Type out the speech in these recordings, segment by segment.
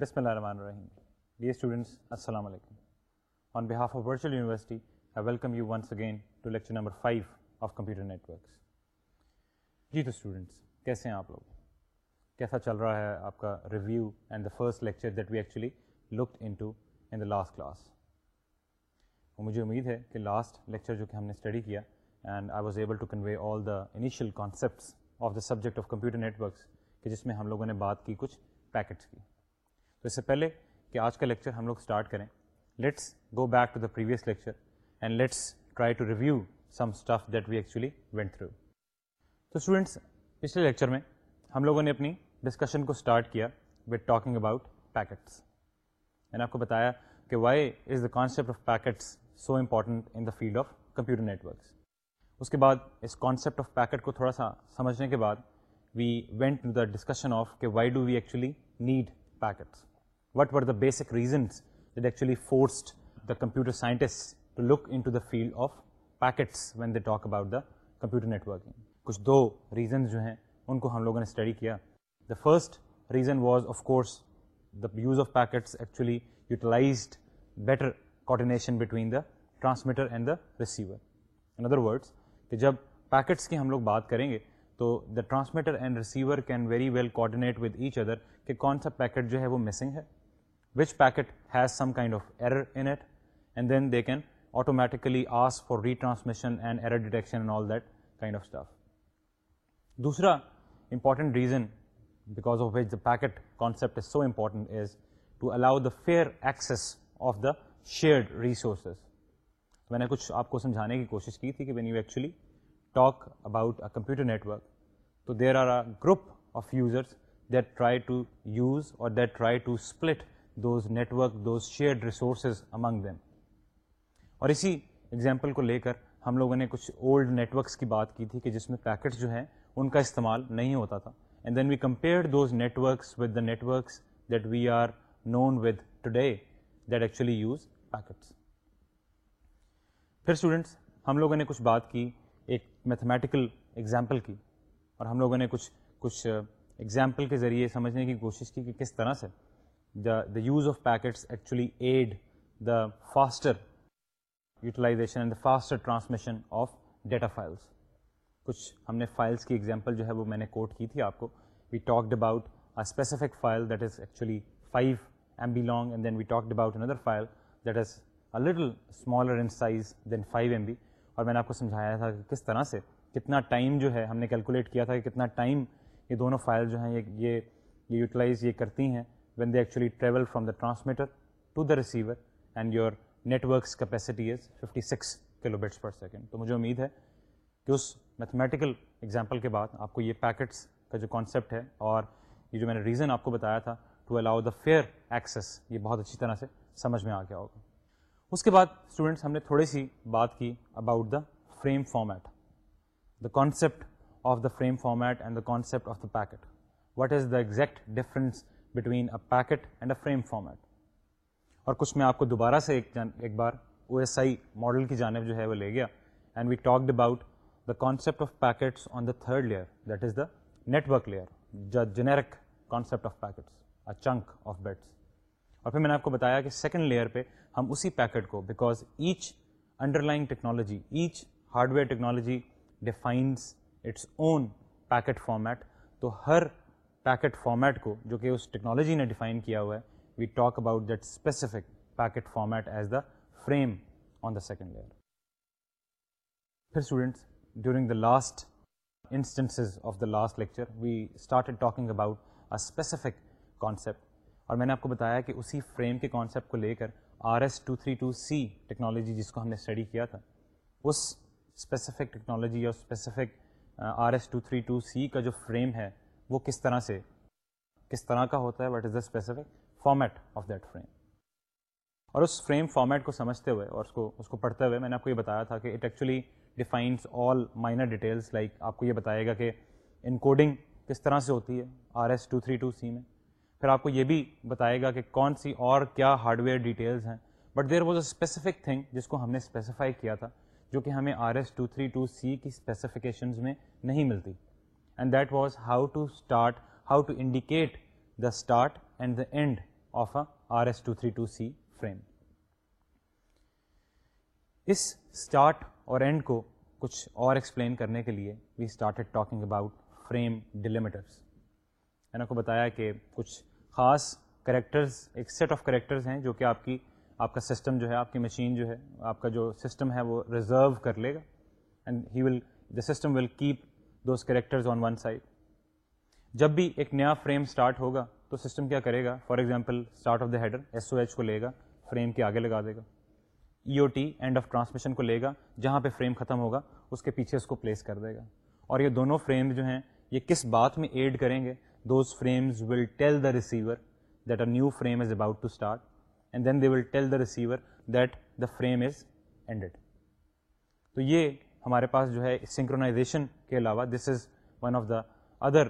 بسم اللہ الرحمن الرحیم یہ اسٹوڈنٹس السلام علیکم on behalf of virtual university I welcome you once again to lecture number five of computer networks جی تو اسٹوڈنٹس کیسے ہیں آپ لوگ کیسا چل رہا ہے آپ کا review and the first lecture that we actually looked in to in the last class مجھے امید ہے کہ لاسٹ لیکچر جو کہ ہم نے اسٹڈی کیا and I was able to convey all the initial concepts of the subject of computer networks کہ جس میں ہم لوگوں نے بات کی کچھ پیکٹس کی تو اس سے پہلے کہ آج کا لیکچر ہم لوگ اسٹارٹ کریں let's go back to the previous lecture and let's try to review some stuff that we actually went through تو اسٹوڈنٹس پچھلے لیکچر میں ہم لوگوں نے اپنی ڈسکشن کو اسٹارٹ کیا وتھ ٹاکنگ اباؤٹ پیکٹس میں نے آپ کو بتایا کہ why is the concept of packets so important in the field of computer networks اس کے بعد اس کانسیپٹ آف پیکٹ کو تھوڑا سا سمجھنے کے بعد we went the discussion of کہ why do we actually need packets what were the base reasons that actually forced the computer scientists to look in to the field of packets when they talk about the computer networking کچھ دو reasons جو ہیں ان کو ہم لوگوں نے study کیا the first reason was of course the use of packets actually utilised better coordination between the transmitter and the receiver in other words کہ جب پیکٹس کی ہم لوگ بات کریں گے تو the transmitter and receiver can very well coordinate with each other کہ کون سا پیکٹ جو ہے وہ مسنگ ہے which packet has some kind of error in it and then they can automatically ask for retransmission and error detection all that kind of stuff دوسرا important reason because of which the packet concept is so important as to allow the fair access of the shared resources تو میں نے کچھ آپ کو سمجھانے کی کوشش کی تھی کہ when you actually talk about computer network تو there are a group of users that try to use or that try to split those network those shared resources among them اور اسی ایگزامپل کو لے کر ہم لوگوں نے کچھ اولڈ نیٹورکس کی بات کی تھی کہ جس میں پیکٹس جو ہیں ان کا استعمال نہیں ہوتا تھا and then we compare those networks with the networks that we are known with today that actually use packets پھر اسٹوڈنٹس ہم لوگوں نے کچھ بات کی ایک میتھمیٹیکل ایگزامپل کی اور ہم لوگوں نے کچھ کچھ ایگزامپل کے ذریعے سمجھنے کی کوشش کی کہ کس طرح سے the the use of packets actually aid the faster utilization and the faster transmission of data files کچھ ہم نے فائلس کی ایگزامپل جو ہے وہ میں نے کوٹ کی تھی آپ کو we talked about a specific file that is actually five M B long and then we talk about another file that is a little smaller in size than five M B اور میں نے آپ کو سمجھایا تھا کہ کس طرح سے کتنا ٹائم جو ہے ہم نے کیلکولیٹ کیا تھا کہ کتنا ٹائم یہ دونوں فائل جو ہیں یہ یہ یہ یوٹیلائز یہ کرتی ہیں when they actually travel from the transmitter to the receiver and your net works capacity is fifty six kilo batters per second تو مجھے امید ہے کہ اس میتھمیٹیکل ایگزامپل کے بعد آپ کو یہ پیکٹس کا جو کانسیپٹ ہے اور یہ جو میں نے ریزن آپ کو بتایا تھا to allow the fair access یہ بہت اچھی طرح سے سمجھ میں آ گیا ہوگا اس کے بعد اسٹوڈنٹس ہم نے تھوڑی سی بات کی about the frame format the concept of the frame format and the concept of the packet what is the exact difference between a packet and a frame format اور کچھ میں آپ کو دوبارہ سے ایک ایک بار او ایس آئی ماڈل کی جانب جو ہے وہ لے گیا and we talked about the concept of packets on the third layer that is the network layer generic concept of packets a chunk of bits اور پھر میں نے آپ کو بتایا کہ سیکنڈ لیئر پہ ہم اسی پیکٹ کو because each underlying technology each hardware technology defines its own packet format تو ہر پیکٹ فارمیٹ کو جو کہ اس ٹیکنالوجی نے ڈیفائن کیا ہوا ہے we talk about that specific packet format as the frame on the second layer پھر students during the last instances of the last lecture we started talking about a specific concept اور میں نے آپ کو بتایا کہ اسی فریم کے کانسیپٹ کو لے کر R S two three two C technology جس کو ہم نے اسٹڈی کیا تھا اس اسپیسیفک ٹیکنالوجی یا specific R S two three two C کا جو فریم ہے وہ کس طرح سے کس طرح کا ہوتا ہے what is the specific format of that frame اور اس فریم فارمیٹ کو سمجھتے ہوئے اور اس کو اس کو پڑھتے ہوئے میں نے آپ کو یہ بتایا تھا کہ it actually defines all minor details like آپ کو یہ بتائے گا کہ ان کوڈنگ کس طرح سے ہوتی ہے R S two three two C میں پھر آپ کو یہ بھی بتائے گا کہ کون سی اور کیا ہارڈ ویئر ڈیٹیلز ہیں but there was a specific thing جس کو ہم نے اسپیسیفائی کیا تھا جو کہ ہمیں R S two three two C کی اسپیسیفکیشنز میں نہیں ملتی and that was how to start how to indicate the start and the end of a R S two three two C frame اس اسٹارٹ اور end کو کچھ اور explain کرنے کے لیے we started talking about frame delimiters کو بتایا کہ کچھ خاص کریکٹرز ایک سیٹ آف کریکٹرز ہیں جو کہ آپ کی آپ کا سسٹم جو ہے آپ کی مشین جو ہے آپ کا جو سسٹم ہے وہ ریزرو کر لے گا and he will the system will keep those characters on one side جب بھی ایک نیا فریم اسٹارٹ ہوگا تو سسٹم کیا کرے گا for example start of the header S O H کو لے گا فریم کے آگے لگا دے گا E O T end of transmission کو لے گا جہاں پہ فریم ختم ہوگا اس کے پیچھے اس کو پلیس کر دے گا اور یہ دونوں فریم جو ہیں یہ کس بات میں ایڈ کریں گے those frames will tell the receiver that a new frame is about to start and then they will tell the receiver that the frame is ended تو یہ ہمارے پاس جو ہے سنکرونائزیشن کے علاوہ this is one of the other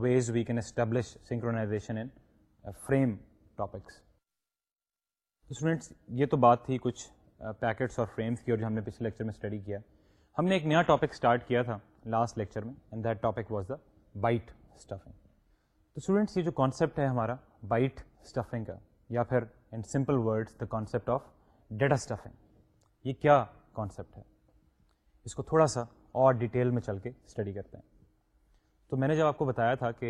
ways we can establish synchronisation in frame topics students یہ تو بات تھی کچھ پیکٹس uh, اور فریمس کی اور جو ہم نے پچھلے لیکچر میں اسٹڈی کیا ہم نے ایک نیا ٹاپک اسٹارٹ کیا تھا لاسٹ لیکچر میں and that topic was the byte stuffing تو اسٹوڈنٹس یہ جو کانسیپٹ ہے ہمارا بائٹ اسٹفنگ کا یا پھر in simple words the concept of data stuffing یہ کیا کانسیپٹ ہے اس کو تھوڑا سا اور ڈیٹیل میں چل کے اسٹڈی کرتے ہیں تو میں نے جب آپ کو بتایا تھا کہ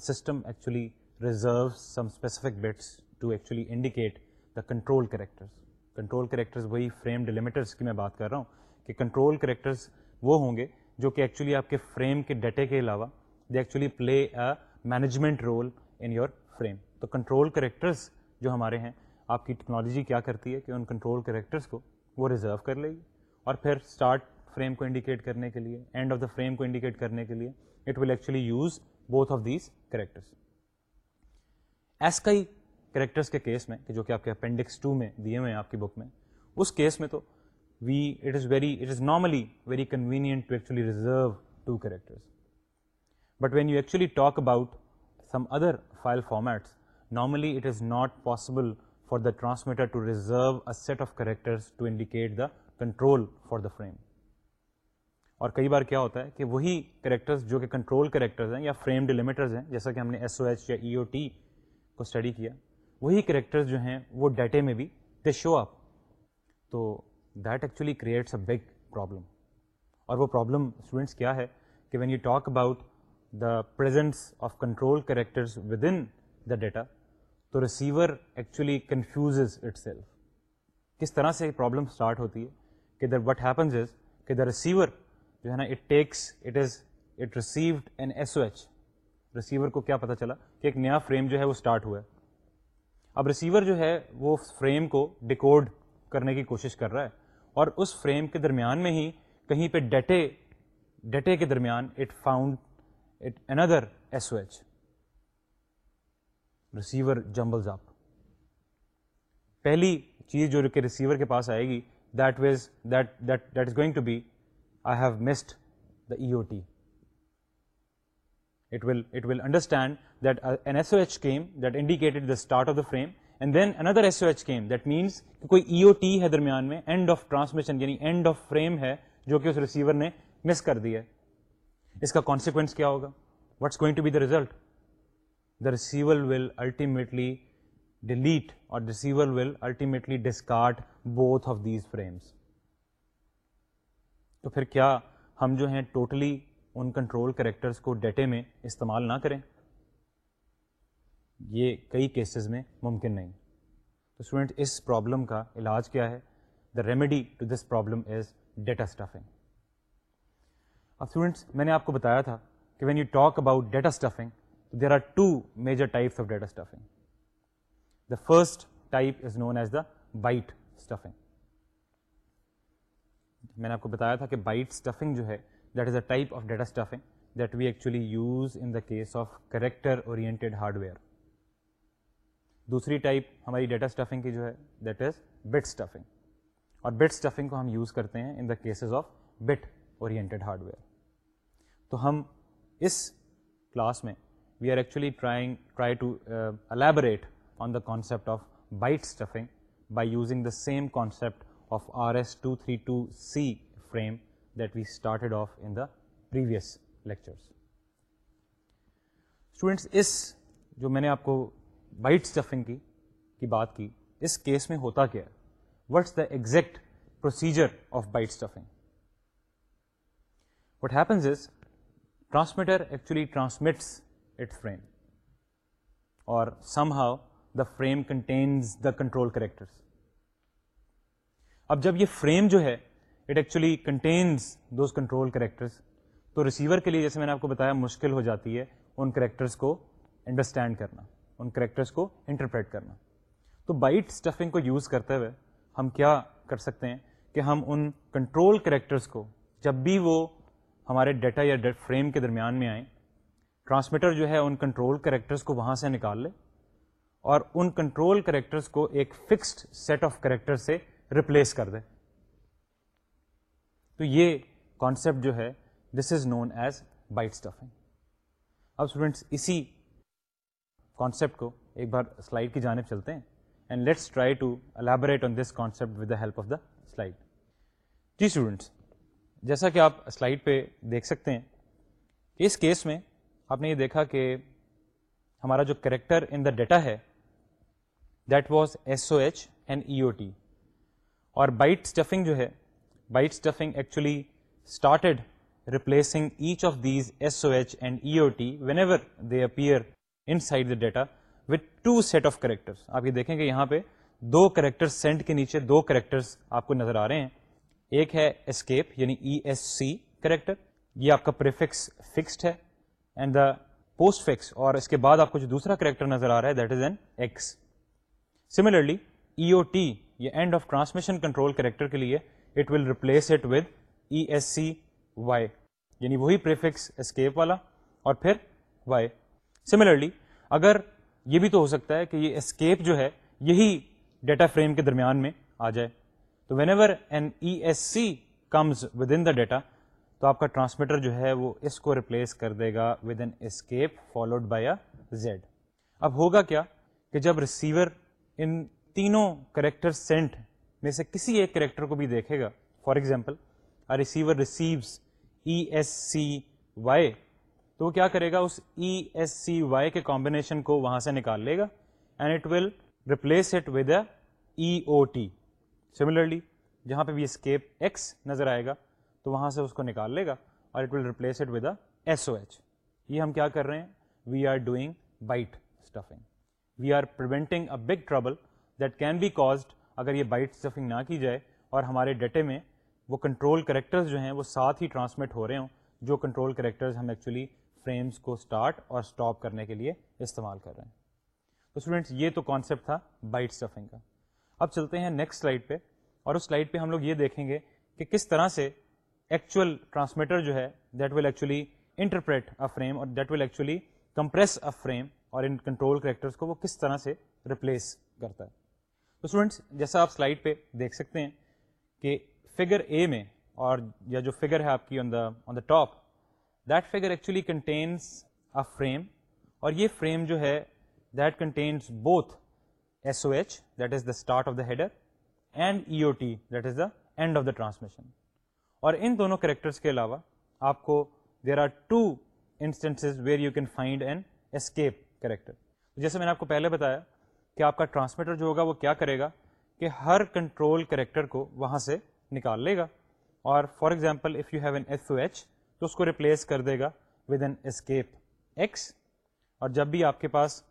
system actually reserve some specific bits to actually indicate the control characters control characters وہی فریم ڈیلیمیٹرس کی میں بات کر رہا ہوں کہ کنٹرول کریکٹرز وہ ہوں گے جو کہ ایکچولی آپ کے فریم کے ڈیٹے کے علاوہ they actually play a management role in your frame تو کنٹرول کریکٹرز جو ہمارے ہیں آپ کی ٹیکنالوجی کیا کرتی ہے کہ ان کنٹرول کریکٹرس کو وہ ریزرو کر لے گی اور پھر اسٹارٹ فریم کو انڈیکیٹ کرنے کے لیے اینڈ آف دا فریم کو انڈیکیٹ کرنے کے لیے it will actually use both of these characters as کئی کریکٹرس کے کیس میں کہ جو کہ آپ کے اپینڈکس ٹو میں دیے ہوئے ہیں آپ کی بک میں اس کیس میں تو we it is very it is normally very convenient to actually reserve two characters but when you actually talk about some other file formats normally it is not possible for the transmitter to reserve a set of characters to indicate the control for the frame اور کئی بار کیا ہوتا ہے کہ وہی characters جو کہ کنٹرول کریکٹرز ہیں یا فریم ڈیلیمیٹرز ہیں جیسا کہ ہم نے ایس او ایچ یا ای او ٹی کو اسٹڈی کیا وہی کریکٹرز جو ہیں وہ ڈیٹے میں بھی دے شو اپ تو that actually creates a big problem اور وہ پرابلم اسٹوڈنٹس کیا ہے کہ when you talk about the presence of control characters within the data تو receiver actually confuses itself کس طرح سے پرابلم اسٹارٹ ہوتی ہے کہ دا وٹ ہیپنز از کہ دا ریسیور جو ہے نا it takes it is it received an S O H receiver کو کیا پتا چلا کہ ایک نیا فریم جو ہے وہ اسٹارٹ ہوا ہے اب ریسیور جو ہے وہ فریم کو ڈیکوڈ کرنے کی کوشش کر رہا ہے اور اس فریم کے درمیان میں ہی کہیں پہ ڈیٹے ڈیٹے کے درمیان اٹ فاؤنڈ اٹ اندر S O H receiver jumbles up پہلی چیز جو کہ ریسیور کے پاس آئے گی that ways that that that is going to be it will understand کے start of the frame and then اندر کوئی ایم آف ٹرانسمیشن یعنی جو کہ اس ریسیور نے مس کر دیا ہے اس کا کانسیکوینس کیا ہوگا what's going to be result the receiver will ultimately delete اور discard both of these frames تو پھر کیا ہم جو ہیں ٹوٹلی ان کنٹرول کریکٹرس کو ڈیٹے میں استعمال نہ کریں یہ کئی کیسز میں ممکن نہیں تو اسٹوڈنٹ اس پرابلم کا علاج کیا ہے the remedy to this problem is data stuffing اب اسٹوڈینٹس میں نے آپ کو بتایا تھا کہ when you talk about data stuffing there are two major types of data stuffing the first type is known as the byte stuffing میں نے آپ کو بتایا تھا کہ بائٹ اسٹفنگ جو ہے that is a type of data stuffing that we actually use in the case of character oriented hardware دوسری ٹائپ ہماری ڈیٹا اسٹفنگ کی جو ہے دیٹ از بٹ اسٹفنگ اور بٹ اسٹفنگ کو ہم یوز کرتے ہیں in the cases of bit oriented hardware تو ہم اس کلاس میں we are actually trying try to elaborate on the concept of byte stuffing by using the same concept of R S two three two C frame that we started off in previous جو میں نے آپ کو byte stuffing کی کی بات کی اس case میں ہوتا کیا what's the exact procedure of byte stuffing what happens is transmitter actually transmits it frame اور somehow the frame contains the control characters اب جب یہ فریم جو ہے it actually contains those control characters تو ریسیور کے لیے جیسے میں نے آپ کو بتایا مشکل ہو جاتی ہے ان کریکٹرس کو انڈرسٹینڈ کرنا ان کریکٹرس کو انٹرپریٹ کرنا تو بائٹ اسٹفنگ کو یوز کرتے ہوئے ہم کیا کر سکتے ہیں کہ ہم ان کنٹرول کریکٹرس کو جب بھی وہ ہمارے ڈیٹا یا فریم کے درمیان میں آئیں ٹرانسمیٹر جو ہے ان کنٹرول کریکٹرس کو وہاں سے نکال لے اور ان کنٹرول کریکٹرس کو ایک فکسڈ سیٹ آف کریکٹر سے ریپلیس کر دیں تو یہ کانسیپٹ جو ہے this is known as byte stuffing اب اسٹوڈنٹس اسی کانسیپٹ کو ایک بار سلائڈ کی جانب چلتے ہیں and let's try to elaborate on this concept with the help of the slide جی اسٹوڈنٹس جیسا کہ آپ سلائڈ پہ دیکھ سکتے ہیں اس کیس میں آپ نے یہ دیکھا کہ ہمارا جو کریکٹر ان دا ڈیٹا ہے that was S O H and E O T اور بائٹ اسٹفنگ جو ہے byte stuffing actually started replacing each of these S O H and E O T whenever they appear inside the data with two set of character آپ یہ دیکھیں گے یہاں پہ دو کریکٹر سینٹ کے نیچے دو کریکٹرس آپ کو نظر آ رہے ہیں ایک ہے اسکیپ یعنی ای ایس سی کریکٹر یہ آپ کا پریفکس فکسڈ ہے اینڈ دا پوسٹ فکس اور اس کے بعد آپ کو جو دوسرا کریکٹر نظر آ رہا ہے that is an X similarly E O T یا end of transmission control character کے لیے it will replace it with E S C Y یعنی وہی پریفکس اسکیپ والا اور پھر وائی سملرلی اگر یہ بھی تو ہو سکتا ہے کہ یہ اسکیپ جو ہے یہی ڈیٹا فریم کے درمیان میں آ جائے تو whenever an E S C comes within the data تو آپ کا ٹرانسمیٹر جو ہے وہ اس کو ریپلیس کر دے گا with an escape followed by a Z اب ہوگا کیا کہ جب ریسیور ان تینوں کریکٹر سینٹ میں سے کسی ایک کریکٹر کو بھی دیکھے گا for example receiver receives E S C Y تو وہ کیا کرے گا اس ای ایس سی وائی کے کامبینیشن کو وہاں سے نکال لے گا and it will replace it with a E O T similarly جہاں پہ بھی اسکیپ ایکس نظر آئے گا تو وہاں سے اس کو نکال لے گا اور it will replace it with a S O H یہ ہم کیا کر رہے ہیں we are doing byte stuffing we are preventing a big trouble that can be caused اگر یہ بائٹ اسٹفنگ نہ کی جائے اور ہمارے ڈیٹے میں وہ کنٹرول کریکٹرز جو ہیں وہ ساتھ ہی ٹرانسمٹ ہو رہے ہوں جو کنٹرول کریکٹرز ہم ایکچولی فریمز کو اسٹارٹ اور اسٹاپ کرنے کے لیے استعمال کر رہے ہیں تو اسٹوڈنٹس یہ تو کانسیپٹ تھا بائٹ اسٹفنگ کا اب چلتے ہیں نیکسٹ سلائڈ پہ اور اس سلائڈ پہ ہم لوگ یہ دیکھیں گے کہ کس طرح سے ایکچوئل ٹرانسمیٹر جو ہے that will actually interpret a frame اور that will actually compress a frame اور ان کنٹرول کریکٹرز کو وہ کس طرح سے ریپلیس کرتا ہے تو اسٹوڈنٹس جیسا آپ سلائڈ پہ دیکھ سکتے ہیں کہ فگر اے میں اور یا جو فگر ہے آپ کی on the on the top that figure actually contains a frame اور یہ فریم جو ہے that contains both S O H that is the start of the header and E O T that is the end of the transmission اور ان دونوں characters کے علاوہ آپ کو there are two instances where you can find and escape character جیسے میں نے آپ کو پہلے بتایا کہ آپ کا ٹرانسمیٹر جو ہوگا وہ کیا کرے گا کہ ہر کنٹرول کریکٹر کو وہاں سے نکال لے گا اور for example if you have an F O H تو اس کو ریپلیس کر دے گا ود این اسکیپ ایکس اور جب بھی آپ کے پاس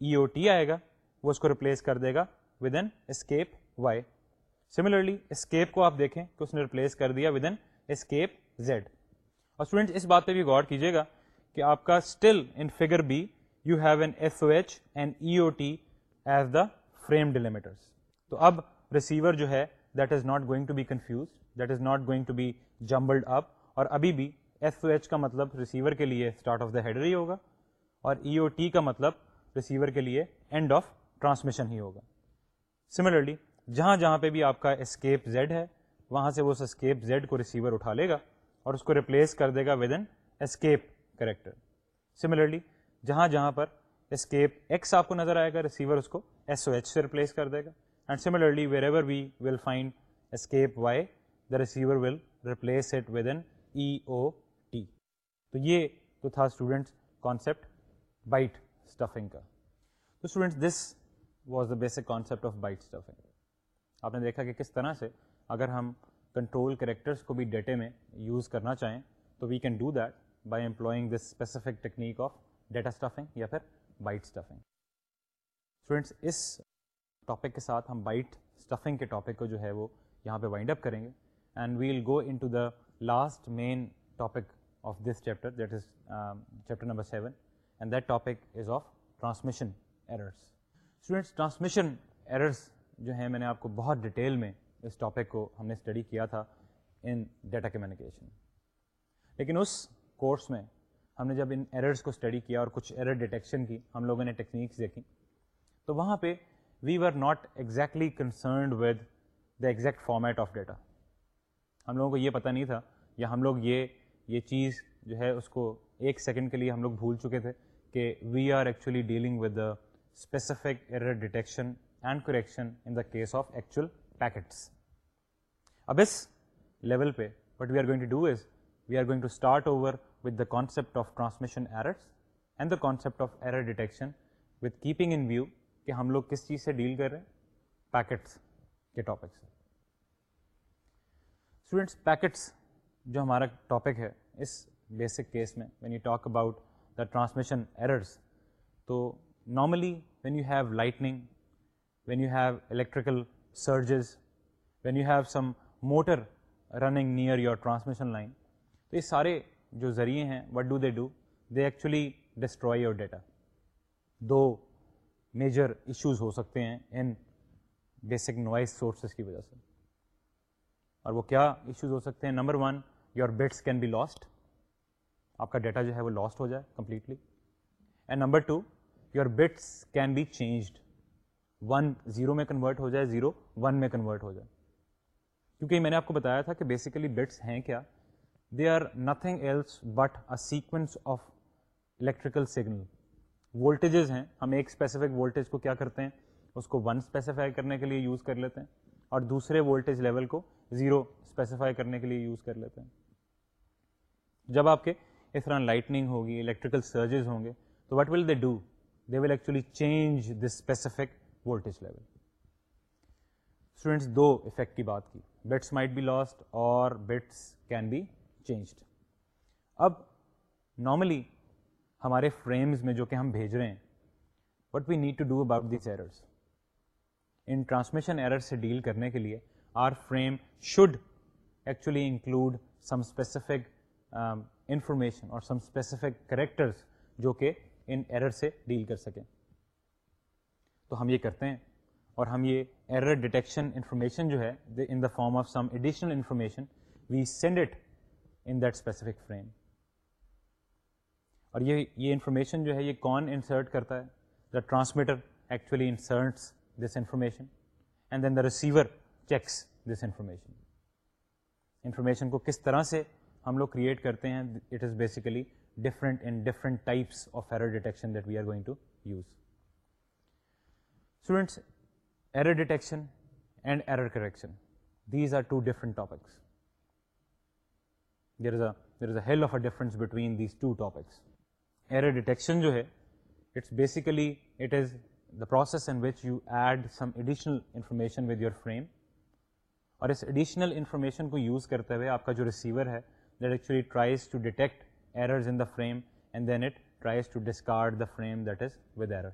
ای او ٹی آئے گا وہ اس کو ریپلیس کر دے گا with an escape Y similarly escape کو آپ دیکھیں کہ اس نے ریپلیس کر دیا ود این اسکیپ زیڈ اور اسٹوڈنٹ اس بات پہ بھی غور کیجیے گا کہ آپ کا still in figure B you have an F O H N E O T as the frame delimiters تو اب ریسیور جو ہے that is not going to be confuse that is not going to be jumbled up اور ابھی بھی S O H کا مطلب receiver کے لیے اسٹارٹ آف دا ہیڈر ہی ہوگا اور ای او ٹی کا مطلب ریسیور کے لیے اینڈ آف ٹرانسمیشن ہی ہوگا سملرلی جہاں جہاں پہ بھی آپ کا اسکیپ زیڈ ہے وہاں سے وہ اسکیپ زیڈ کو ریسیور اٹھا لے گا اور اس کو ریپلیس کر دے گا with an escape character similarly جہاں جہاں پر اسکیپ ایکس آپ کو نظر آئے گا ریسیور اس کو ایس او ایچ سے ریپلیس کر دے گا and similarly wherever we will find escape Y the receiver will replace it with an E O T تو یہ تو تھا اسٹوڈنٹس کانسیپٹ بائٹ اسٹفنگ کا تو students this was the basic concept of byte stuffing آپ نے دیکھا کہ کس طرح سے اگر ہم کنٹرول کریکٹرس کو بھی ڈیٹے میں یوز کرنا چاہیں تو we can do that by employing this specific technique of data stuffing یا پھر بائٹ اسٹفنگ اسٹوڈینٹس اس ٹاپک کے ساتھ ہم بائٹ اسٹفنگ کے ٹاپک کو جو ہے وہ یہاں پہ وائنڈ اپ کریں گے and we will go in to the last main topic of this chapter that is chapter number seven and that topic is of transmission errors students transmission errors جو ہیں میں نے آپ کو بہت ڈیٹیل میں اس ٹاپک کو ہم نے اسٹڈی کیا تھا ان ڈیٹا کمیونیکیشن لیکن اس کورس میں ہم نے جب ان ایررز کو اسٹڈی کیا اور کچھ ایرر ڈیٹیکشن کی ہم لوگوں نے ٹیکنیکس دیکھیں تو وہاں پہ we are not exactly concerned with the exact format of data ہم لوگوں کو یہ پتہ نہیں تھا یا ہم لوگ یہ یہ چیز جو ہے اس کو ایک سیکنڈ کے لیے ہم لوگ بھول چکے تھے کہ we are actually dealing with the specific error detection and correction in the case of actual packets اب اس لیول پہ what we are going to do is we are going to start over with the concept of transmission errors and the concept of error detection with keeping in view کہ ہم لوگ کس چیز سے deal کر رہے ہیں پیکٹس کے ٹاپک سے اسٹوڈینٹس پیکٹس جو ہمارا ٹاپک ہے اس بیسک کیس میں when you talk about the transmission errors تو normally when you have lighting when you have electrical surges when you have some motor running near your transmission line تو یہ سارے جو ذریعے ہیں what do they do they actually destroy your data دو major issues ہو سکتے ہیں ان بیسک نوائز سورسز کی وجہ سے اور وہ کیا ایشوز ہو سکتے ہیں number one your bits can be lost آپ کا ڈیٹا جو ہے وہ لاسٹ ہو جائے completely and number two your bits can be changed one zero میں کنورٹ ہو جائے زیرو ون میں کنورٹ ہو جائے کیونکہ میں نے آپ کو بتایا تھا کہ بیسیکلی بٹس ہیں کیا they are nothing else but a sequence of electrical signal voltages ہیں ہم ایک اسپیسیفک وولٹیج کو کیا کرتے ہیں اس کو ون اسپیسیفائی کرنے کے لیے یوز کر لیتے ہیں اور دوسرے وولٹیج لیول کو زیرو اسپیسیفائی کرنے کے لیے یوز کر لیتے ہیں جب آپ کے اس طرح لائٹننگ ہوگی الیکٹریکل سرجز ہوں گے تو what will they do they will actually change this specific voltage level students دو افیکٹ کی بات کی بٹس مائٹ بی لاسٹ اور بٹس کین بی چینجڈ اب نارملی ہمارے فریمز میں جو کہ ہم بھیج رہے ہیں what we need to do about these errors in transmission error سے ڈیل کرنے کے لیے our frame should actually include some specific information اور سم اسپیسیفک کریکٹرز جو کہ ان ایرر سے ڈیل کر سکیں تو ہم یہ کرتے ہیں اور ہم یہ ایرر ڈیٹیکشن انفارمیشن جو ہے in the form of some additional information we send it in that specific frame اور یہ یہ انفارمیشن جو ہے یہ کون انسرٹ کرتا ہے the transmitter actually inserts this information and then the receiver checks this information information کو کس طرح سے ہم لوگ کریٹ کرتے ہیں it is basically different and different types of error detection that we are going to use error detection and error correction these are two different topics there is a there is a hell of a difference between these two topics error detection جو ہے it's basically it is the process in which you add some additional information with your frame اور اس additional information کو use کرتے ہوئے آپ کا جو ریسیور ہے that actually tries to detect errors in the frame and then it to discard the frame that is with error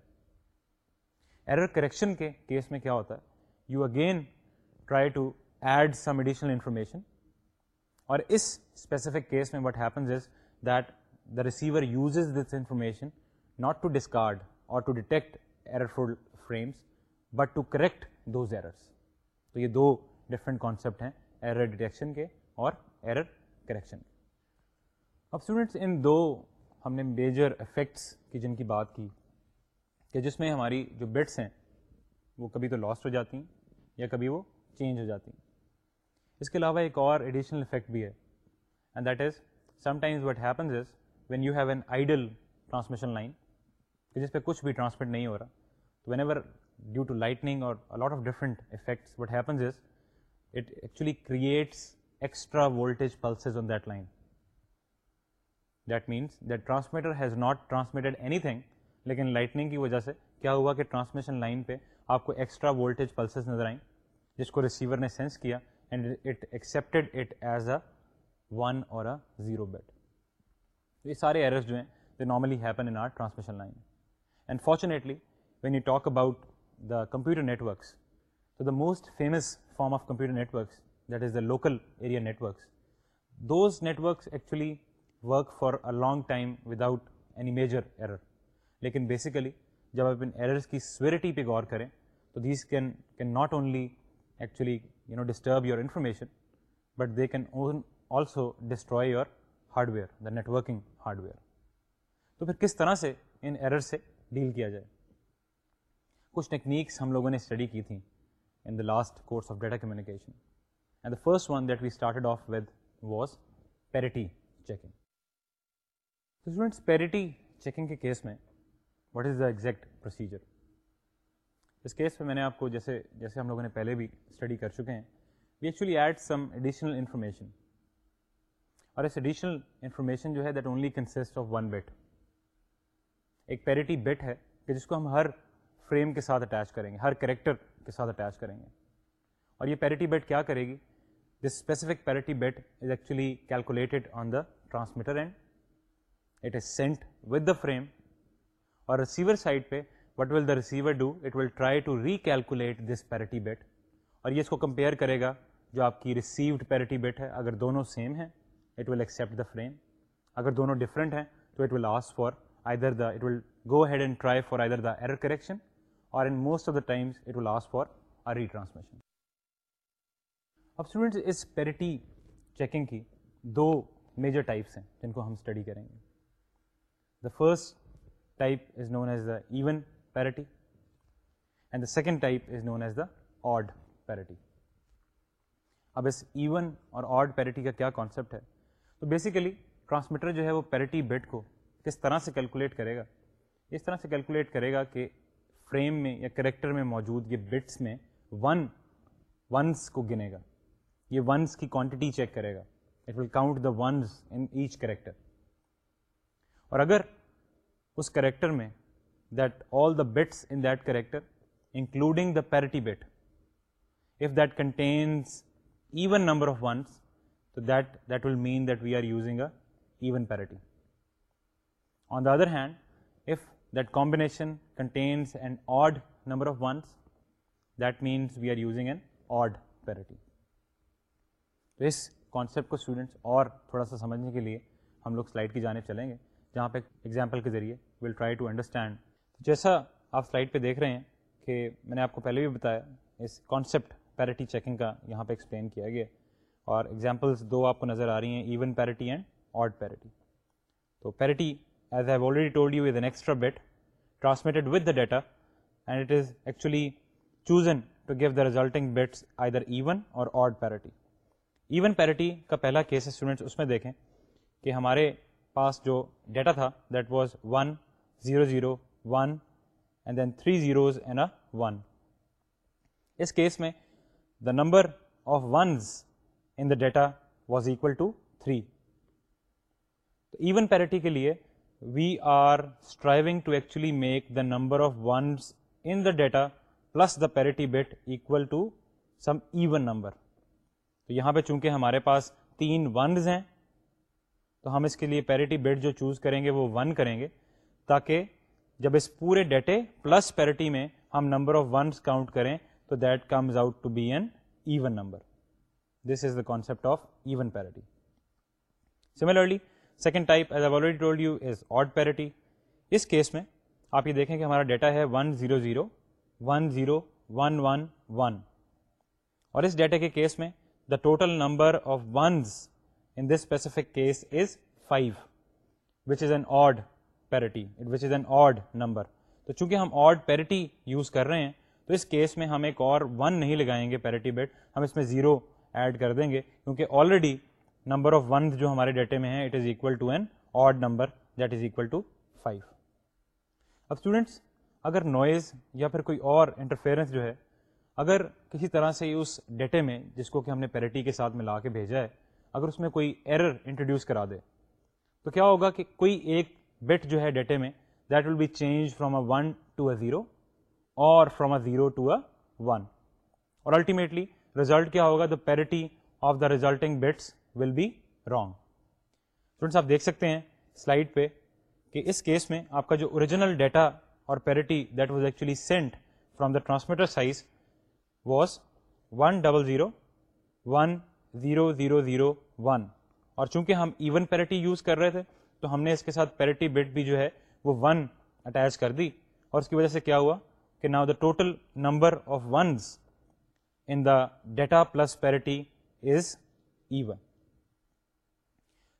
error correction کے کیس میں کیا ہوتا ہے you again try to add some additional information اور اس specific case میں what happens is that the receiver uses this information not to discard اور to detect error full frames but to correct those errors تو یہ دو different concept ہیں error detection کے اور ایرر کریکشن کے اب اسٹوڈنٹس ان دو ہم نے میجر افیکٹس کی جن کی بات کی کہ جس میں ہماری جو بٹس ہیں وہ کبھی تو لاسٹ ہو جاتی ہیں یا کبھی وہ چینج ہو جاتی ہیں اس کے علاوہ ایک اور ایڈیشنل افیکٹ بھی ہے and that is sometimes what happens is when you have an ideal transmission line کہ جس پہ کچھ بھی ٹرانسمٹ نہیں ہو رہا تو whenever due to lighting or a lot of different effects what happens is it actually creates extra voltage pulses on that line that means that transmitter has not transmitted anything لیکن lighting کی وجہ سے کیا ہوا کہ transmission line پہ آپ کو ایکسٹرا وولٹیج پلسز نظر آئیں جس کو ریسیور نے سینس کیا and it accept it as a one اور زیرو بیٹ یہ سارے ایررز جو ہیں normally happen in our transmission line unfortunately when you talk about the computer networks the most famous form of computer networks that is the local area networks those networks actually work for long time without any major error لیکن basically جب آپ انس کی severity پہ غور کریں تو these can can not only actually you know disturb your information but they can also destroy your hardware the networking hardware تو پھر کس طرح سے ان ایرر سے ڈیل کیا جائے کچھ ٹیکنیکس ہم لوگوں نے اسٹڈی کی تھیں in the last course of data communication and the first one that we started off with was parity checkings parity checking کے کیس میں what is the exact procedure اس کیس میں میں نے آپ کو جیسے جیسے ہم لوگوں نے پہلے بھی اسٹڈی کر چکے ہیں we actually add some additional information اور اس ایڈیشنل انفارمیشن جو ہے that only consist of one bit ایک پیریٹی بٹ ہے کہ جس کو ہم ہر فریم کے ساتھ اٹیچ کریں گے ہر کریکٹر کے ساتھ اٹیچ کریں گے اور یہ پیریٹی بٹ کیا کرے گی this specific parity bit is actually calculated on the transmitter and it is sent with the frame اور ریسیور سائڈ پہ what will the receiver do it will try to recalculate this parity bit اور یہ اس کو compare کرے گا جو آپ کی ریسیوڈ پیرٹی بیٹ ہے اگر دونوں سیم ہیں it will accept the frame اگر دونوں ڈفرینٹ ہیں تو it will ask for other the it will go head and try for آئر the error correction اور in most of the times it will ask for a retransmission اب students اس parity checking کی دو major types ہیں جن کو ہم study کریں گے the first type is known as the even parity and the second type is known as the odd پیر اب اس ایون اور آڈ پیرٹی کا کیا کانسیپٹ ہے تو بیسیکلی ٹرانسمیٹر جو ہے وہ پیرٹی بٹ کو کس طرح سے کیلکولیٹ کرے گا اس طرح سے کیلکولیٹ کرے گا کہ فریم میں یا کریکٹر میں موجود یہ بٹس میں ون ونس کو گنے گا یہ ونس کی کوانٹٹی چیک کرے گا it will count the ones in each character اور اگر اس کریکٹر میں that all the bits in that character including the parity bit if that contains even number of ones تو that that will mean that we are using a even parity on the other hand if that combination contains and odd number of ones that means we are using an odd parity تو اس concept کو students اور تھوڑا سا سمجھنے کے لیے ہم لوگ سلائڈ کی جانب چلیں گے جہاں پہ ایک ایگزامپل کے ذریعے ول ٹرائی ٹو انڈرسٹینڈ جیسا آپ سلائڈ پہ دیکھ رہے ہیں کہ میں نے آپ کو پہلے بھی بتایا اس کانسیپٹ پیرٹی چیکنگ کا یہاں پہ ایکسپلین کیا گیا اور ایگزامپلس دو آپ کو نظر آ رہی ہیں even parity and odd parity تو parity as I already told you is an extra bit transmitted with the data and it is actually chosen to give the resulting either even اور odd parity even parity کا پہلا case ہے students اس میں دیکھیں کہ ہمارے پاس جو ڈیٹا تھا that was one zero zero one and then three zeros and a one اس کیس میں the number of ones in the data was equal to three تو ایون پیرٹی کے لیے we are striving to actually make the number of ones in the data plus the parity bit equal to some even number تو یہاں پہ چونکہ ہمارے پاس تین ones ہیں تو ہم اس کے لیے پیرٹی بیٹ جو چوز کریں گے وہ ون کریں گے تاکہ جب اس پورے ڈیٹے پلس پیرٹی میں ہم نمبر آف ونس کاؤنٹ کریں تو that comes out to be an even number this is the concept of even parity similarly second type as told you is odd parity اس کیس میں آپ یہ دیکھیں کہ ہمارا ڈیٹا ہے one zero zero one zero one one one اور اس ڈیٹا کے کیس میں the total number of ones in this specific case is five which is an odd parity which is an odd number تو چونکہ ہم odd parity use کر رہے ہیں تو اس کیس میں ہم ایک اور ون نہیں لگائیں گے پیرٹی بیٹ ہم اس میں زیرو ایڈ کر دیں گے کیونکہ آلریڈی نمبر آف ون جو ہمارے ڈیٹے میں ہیں it is equal to an odd number that is equal to five اب اسٹوڈینٹس اگر نوائز یا پھر کوئی اور انٹرفیئرنس جو ہے اگر کسی طرح سے اس ڈیٹے میں جس کو کہ ہم نے پیرٹی کے ساتھ ملا کے بھیجا ہے اگر اس میں کوئی ایرر انٹروڈیوس کرا دے تو کیا ہوگا کہ کوئی ایک بٹ جو ہے ڈیٹے میں that will be change from a one to a zero اور from a zero to a one اور الٹیمیٹلی ریزلٹ کیا ہوگا the parity of the resulting bits will be wrong friends آپ دیکھ سکتے ہیں سلائڈ پہ کہ اس کیس میں آپ کا جو اوریجنل ڈیٹا اور parity that was actually sent from the transmitter size was one double zero one zero zero zero one اور چونکہ ہم ایون پیرٹی یوز کر رہے تھے تو ہم نے اس کے ساتھ پیرٹی بٹ بھی جو ہے وہ ون اٹیچ کر دی اور اس کی وجہ سے کیا ہوا کہ now the total number of ones in the data plus parity is even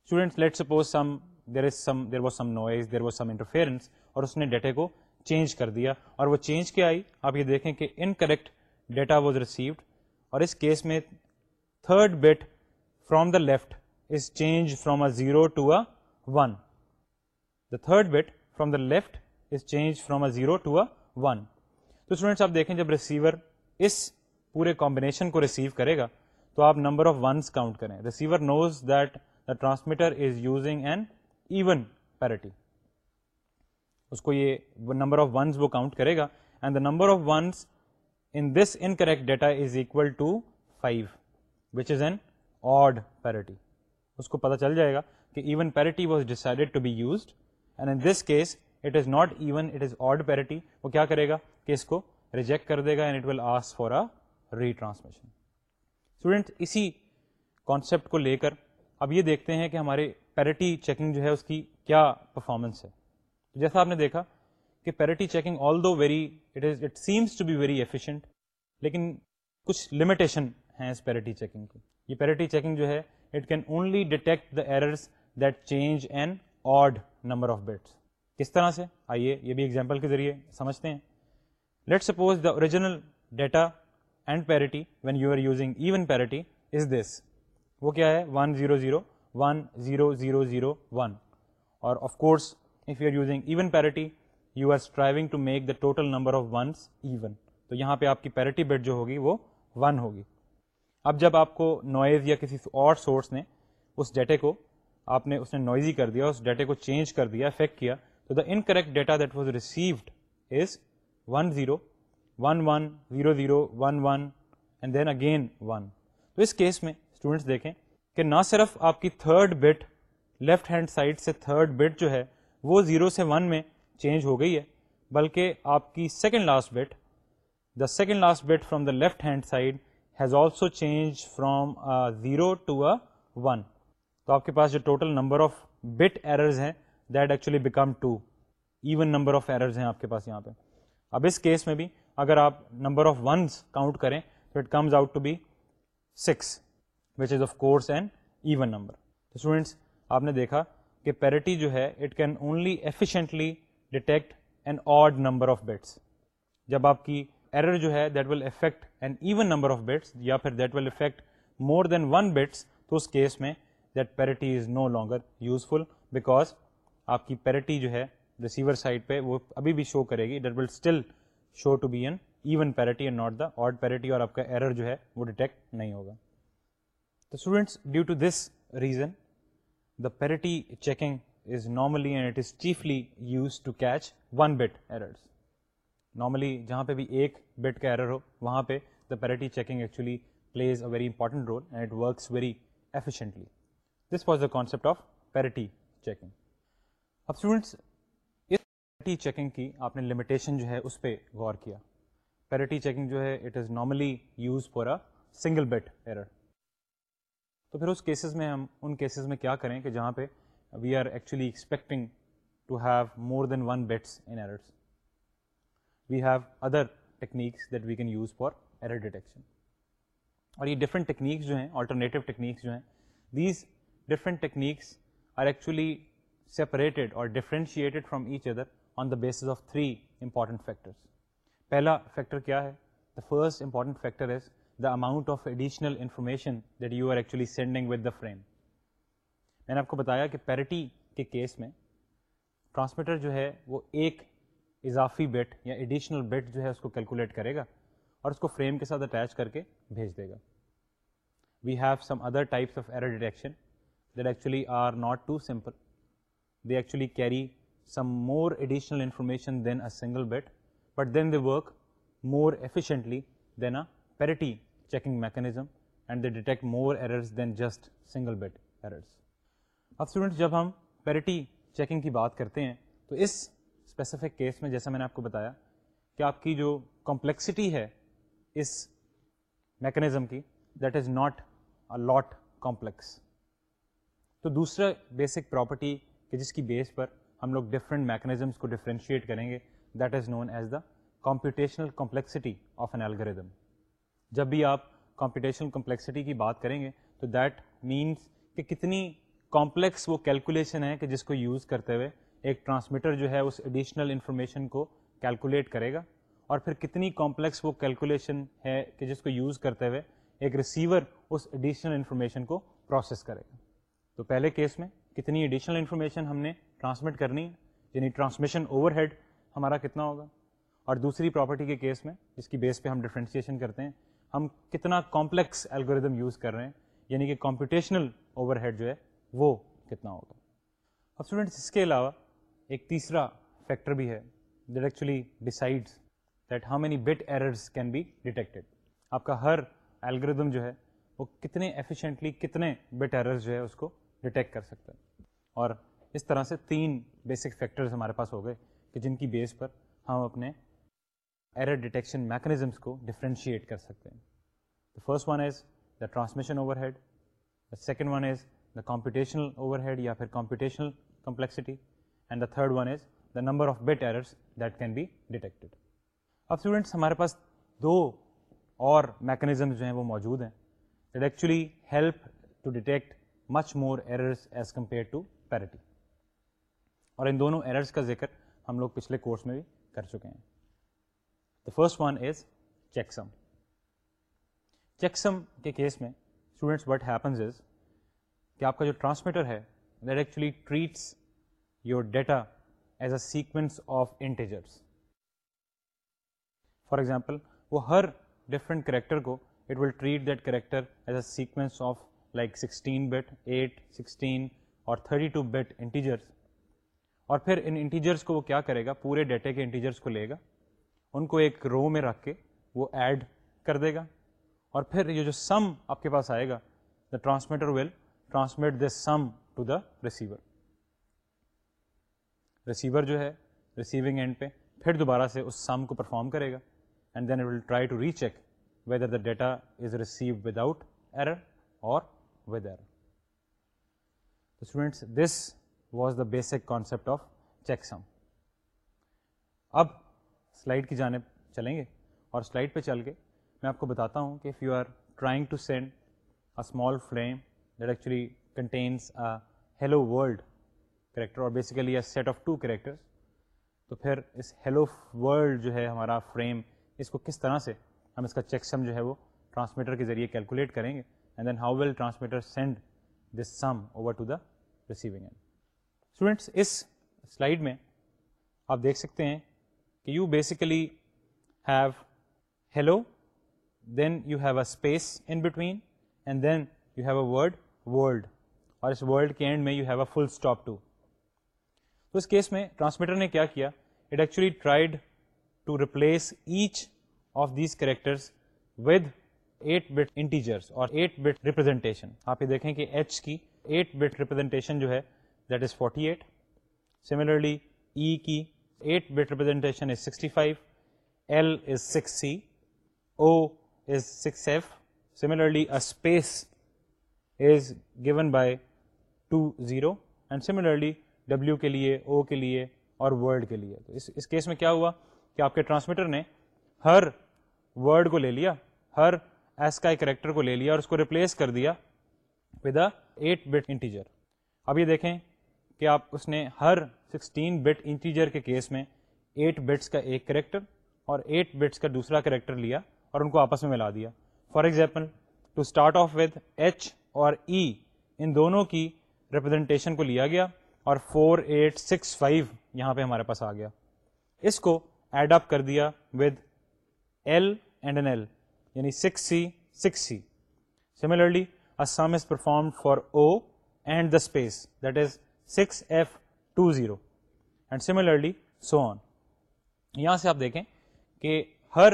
student let suppose some there is some there was some noise there was some interference اور اس نے ڈیٹے کو چینج کر دیا اور وہ چینج کیا آئی آپ یہ دیکھیں کہ incorrect data was received اور اس کیس میں third bit from the left is change from a zero to a one the third bit from the left is change from a zero to a one تو students آپ دیکھیں جب receiver اس پورے combination کو receive کرے گا تو آپ نمبر آف ونس کاؤنٹ کریں receiver knows that the transmitter is using an even parity اس کو یہ نمبر آف ونس وہ کاؤنٹ کرے گا and the number of ones in this incorrect data is equal to five which is an odd parity اس کو پتہ چل جائے گا کہ even parity was decided to be used and in this case it is not even it is odd parity وہ کیا کرے گا کہ اس کو ریجیکٹ کر دے گا and it will ask for transmission student اسی کانسیپٹ کو لے کر اب یہ دیکھتے ہیں کہ ہمارے پیرٹی چیکنگ جو ہے اس کی کیا پرفارمنس ہے جیسا آپ نے دیکھا کہ parity checking although very it is it seems to be very efficient لیکن کچھ لمیٹیشن ہیں اس پیرٹی چیکنگ کی یہ پیرٹی چیکنگ جو ہے it can only detect the errors that change an odd number of bits کس طرح سے آئیے یہ بھی ایگزامپل کے ذریعے سمجھتے ہیں let suppose the original data and parity when you are using even parity is this وہ کیا ہے one zero zero one zero zero zero one اور of course if you are using even parity you are striving to make the total number of ones even تو یہاں پہ آپ کی parity bit جو ہوگی وہ ون ہوگی اب جب آپ کو نوائز یا کسی اور سورس نے اس ڈیٹے کو آپ نے اس نے نوائزی کر دیا اس ڈیٹے کو چینج کر دیا افیکٹ کیا تو the incorrect data that was received is one zero one one zero zero one one and then again one تو اس کیس میں اسٹوڈنٹس دیکھیں کہ نہ صرف آپ کی third bit left hand side سے تھرڈ بٹ جو ہے وہ زیرو سے ون میں چینج ہو گئی ہے بلکہ آپ کی second last bit the second last bit from the left hand side has also change from zero to a one تو آپ کے پاس جو total number of bit errors ہیں that actually become to even number of errors ہیں آپ کے پاس یہاں پہ اب اس کیس میں بھی اگر آپ نمبر آف ونس کاؤنٹ کریں تو it comes out to be six which is of course and even number students آپ نے دیکھا کہ پیرٹی جو ہے it can only efficiently detect an odd number of bits جب آپ کی ایرر جو ہے that will affect an even number of bits یا پھر that will affect more than one bits تو اس کیس میں that parity is no longer useful because آپ کی پیرٹی جو ہے ریسیور سائڈ پہ وہ ابھی بھی شو کرے گی that will still show to be an even parity and not the odd parity اور آپ کا ایرر جو ہے وہ ڈیٹیکٹ نہیں ہوگا the students due to this reason the parity checking is normally and it is chiefly use to catch one bit errors. Normally جہاں پہ بھی ایک بٹ کا ایرر ہو وہاں پہ the parity checking actually plays a very important role and it works very efficiently this was the concept of parity checking اب students اس پیرٹی چیکنگ کی آپ نے لمیٹیشن جو ہے اس پہ غور کیا پیرٹی چیکنگ جو ہے it is normally use a single bit error تو پھر اس کیسز میں ہم ان کیسز میں کیا کریں کہ جہاں پہ we are actually expecting to have more than one bits in errors we have other techniques that we can use for error detection اور یہ ڈفرنٹ ٹیکنیکس جو ہیں آلٹرنیٹیو ٹیکنیکس جو ہیں these different techniques are actually separated اور differentiated from each other on the basis of three important factors پہلا factor کیا ہے the first important factor is the amount of additional information that you are actually sending with the frame میں نے آپ کو بتایا کہ پیرٹی کے کیس میں ٹرانسمیٹر جو ہے وہ ایک اضافی بٹ یا ایڈیشنل بٹ جو ہے اس کو کیلکولیٹ کرے گا اور اس کو فریم کے ساتھ اٹیچ کر کے بھیج دے گا we have some other types of error detection that actually are not too simple they actually carry some more additional information than a single bit bit then they work more efficiently than a parity checking mechanism and they detect more errors than just single bit errors اب students جب ہم parity checking کی بات کرتے ہیں تو اس specific case میں جیسا میں نے آپ کو بتایا کہ آپ کی جو کمپلیکسٹی ہے اس میکینزم کی that is not a lot complex تو دوسرا بیسک پراپرٹی کہ جس کی بیس پر ہم لوگ ڈفرینٹ میکنزمس کو ڈفرینشیٹ کریں گے that is known as the computational complexity of an algorithm جب بھی آپ کمپیوٹیشنل کمپلیکسٹی کی بات کریں گے تو دیٹ مینس کہ کتنی کمپلیکس وہ کیلکولیشن ہے کہ جس کو یوز کرتے ہوئے ایک ٹرانسمیٹر جو ہے اس ایڈیشنل انفارمیشن کو کیلکولیٹ کرے گا اور پھر کتنی کمپلیکس وہ کیلکولیشن ہے کہ جس کو یوز کرتے ہوئے ایک ریسیور اس ایڈیشنل انفارمیشن کو پروسیس کرے گا تو پہلے کیس میں کتنی ایڈیشنل انفارمیشن ہم نے ٹرانسمٹ کرنی ہے یعنی ٹرانسمیشن اوور ہیڈ ہمارا کتنا ہوگا اور دوسری پراپرٹی کے کیس میں جس کی بیس پہ ہم ڈفرینشیشن کرتے ہیں ہم کتنا کمپلیکس الگوریدم یوز کر رہے ہیں یعنی کہ کمپیوٹیشنل اوور ہیڈ جو ہے وہ کتنا ہوگا اب اسٹوڈنٹس اس کے علاوہ ایک تیسرا فیکٹر بھی ہے that actually decide that how many bit errors can be detected آپ کا ہر الگوریدم جو ہے وہ کتنے ایفیشینٹلی کتنے بٹ ایررز جو ہے اس کو ڈیٹیکٹ کر سکتا ہے اور اس طرح سے تین بیسک فیکٹرز ہمارے پاس ہو گئے کہ جن کی بیس پر ہم اپنے ایرر ڈیٹیکشن میکانزمس کو ڈفرینشیٹ کر سکتے ہیں the first one is the transmission overhead the second one is the computational overhead یا پھر computational complexity and the third one is the number of bit errors that can be detected اب students ہمارے پاس دو اور mechanisms جو ہیں وہ موجود ہیں that actually help to detect much more errors as compare to parity اور ان دونوں ایررس کا ذکر ہم لوگ پچھلے کورس میں بھی کر چکے ہیں the first one is checksum checksum کے کیس میں اسٹوڈنٹس وٹ ہیپنز از کہ آپ کا جو ٹرانسمیٹر ہے that actually treats your data as a sequence of integers for example وہ ہر ڈفرینٹ کریکٹر کو it will treat that character as a sequence of like sixteen bit eight sixteen اور thirty two bit integers اور پھر ان integers کو وہ کیا کرے گا پورے ڈیٹے کے انٹیجرس کو لے گا ان کو ایک رو میں رکھ کے وہ ایڈ کر دے گا اور پھر یہ جو سم آپ کے پاس آئے گا the transmitter will transmit this sum to the receiver receiver جو ہے ریسیونگ اینڈ پہ پھر دوبارہ سے اس سم کو پرفارم کرے گا and then will try to recheck whether the data is receive without error اور Veda was the basic concept of checksum اب سلائڈ کی جانب چلیں گے اور سلائڈ پہ چل کے میں آپ کو بتاتا ہوں کہ if you are trying to send a small frame that actually contains a hello world character اور basically a set of two character تو پھر اس ہیلو ورلڈ جو ہے ہمارا فریم اس کو کس طرح سے ہم اس کا چیکسم جو ہے وہ ٹرانسمیٹر کے ذریعے کیلکولیٹ کریں گے then how will transmitter send this sum over to the receiving end students اس سلائڈ میں آپ دیکھ سکتے ہیں کہ you basically have hello then you have a space in between and then you have a word world اور اس world کے اینڈ میں you have a full stop too تو اس کیس میں ٹرانسمیٹر نے کیا کیا it actually tried to replace H of these characters with 8 bit integers اور 8 بٹ ریپرزینٹیشن آپ یہ دیکھیں کہ ایچ کی 8 بٹ ریپرزینٹیشن جو ہے that is 48 eight is 65 five L is six C O is six F similarly space is given by two zero and similarly W کے لیے او کے لیے اور ورلڈ کے لیے تو اس کیس میں کیا ہوا کہ آپ کے ٹرانسمیٹر نے ہر ورڈ کو لے لیا ہر ایس کا ایک کریکٹر کو لے لیا اور اس کو ریپلیس کر دیا with a eight bit integer اب یہ دیکھیں کہ آپ اس نے ہر سکسٹین بٹ انٹیجر کے کیس میں ایٹ بٹس کا ایک کریکٹر اور ایٹ بٹس کا دوسرا کریکٹر لیا اور ان کو آپس میں ملا دیا for example to start off with H اور ای e ان دونوں کی ریپرزنٹیشن کو لیا گیا اور فور ایٹ سکس فائیو یہاں پہ ہمارے پاس آ گیا اس کو ایڈ اپ کر دیا with L and N L یعنی six C six C is perform for O and the space six F two zero and similarly so on یہاں سے آپ دیکھیں کہ ہر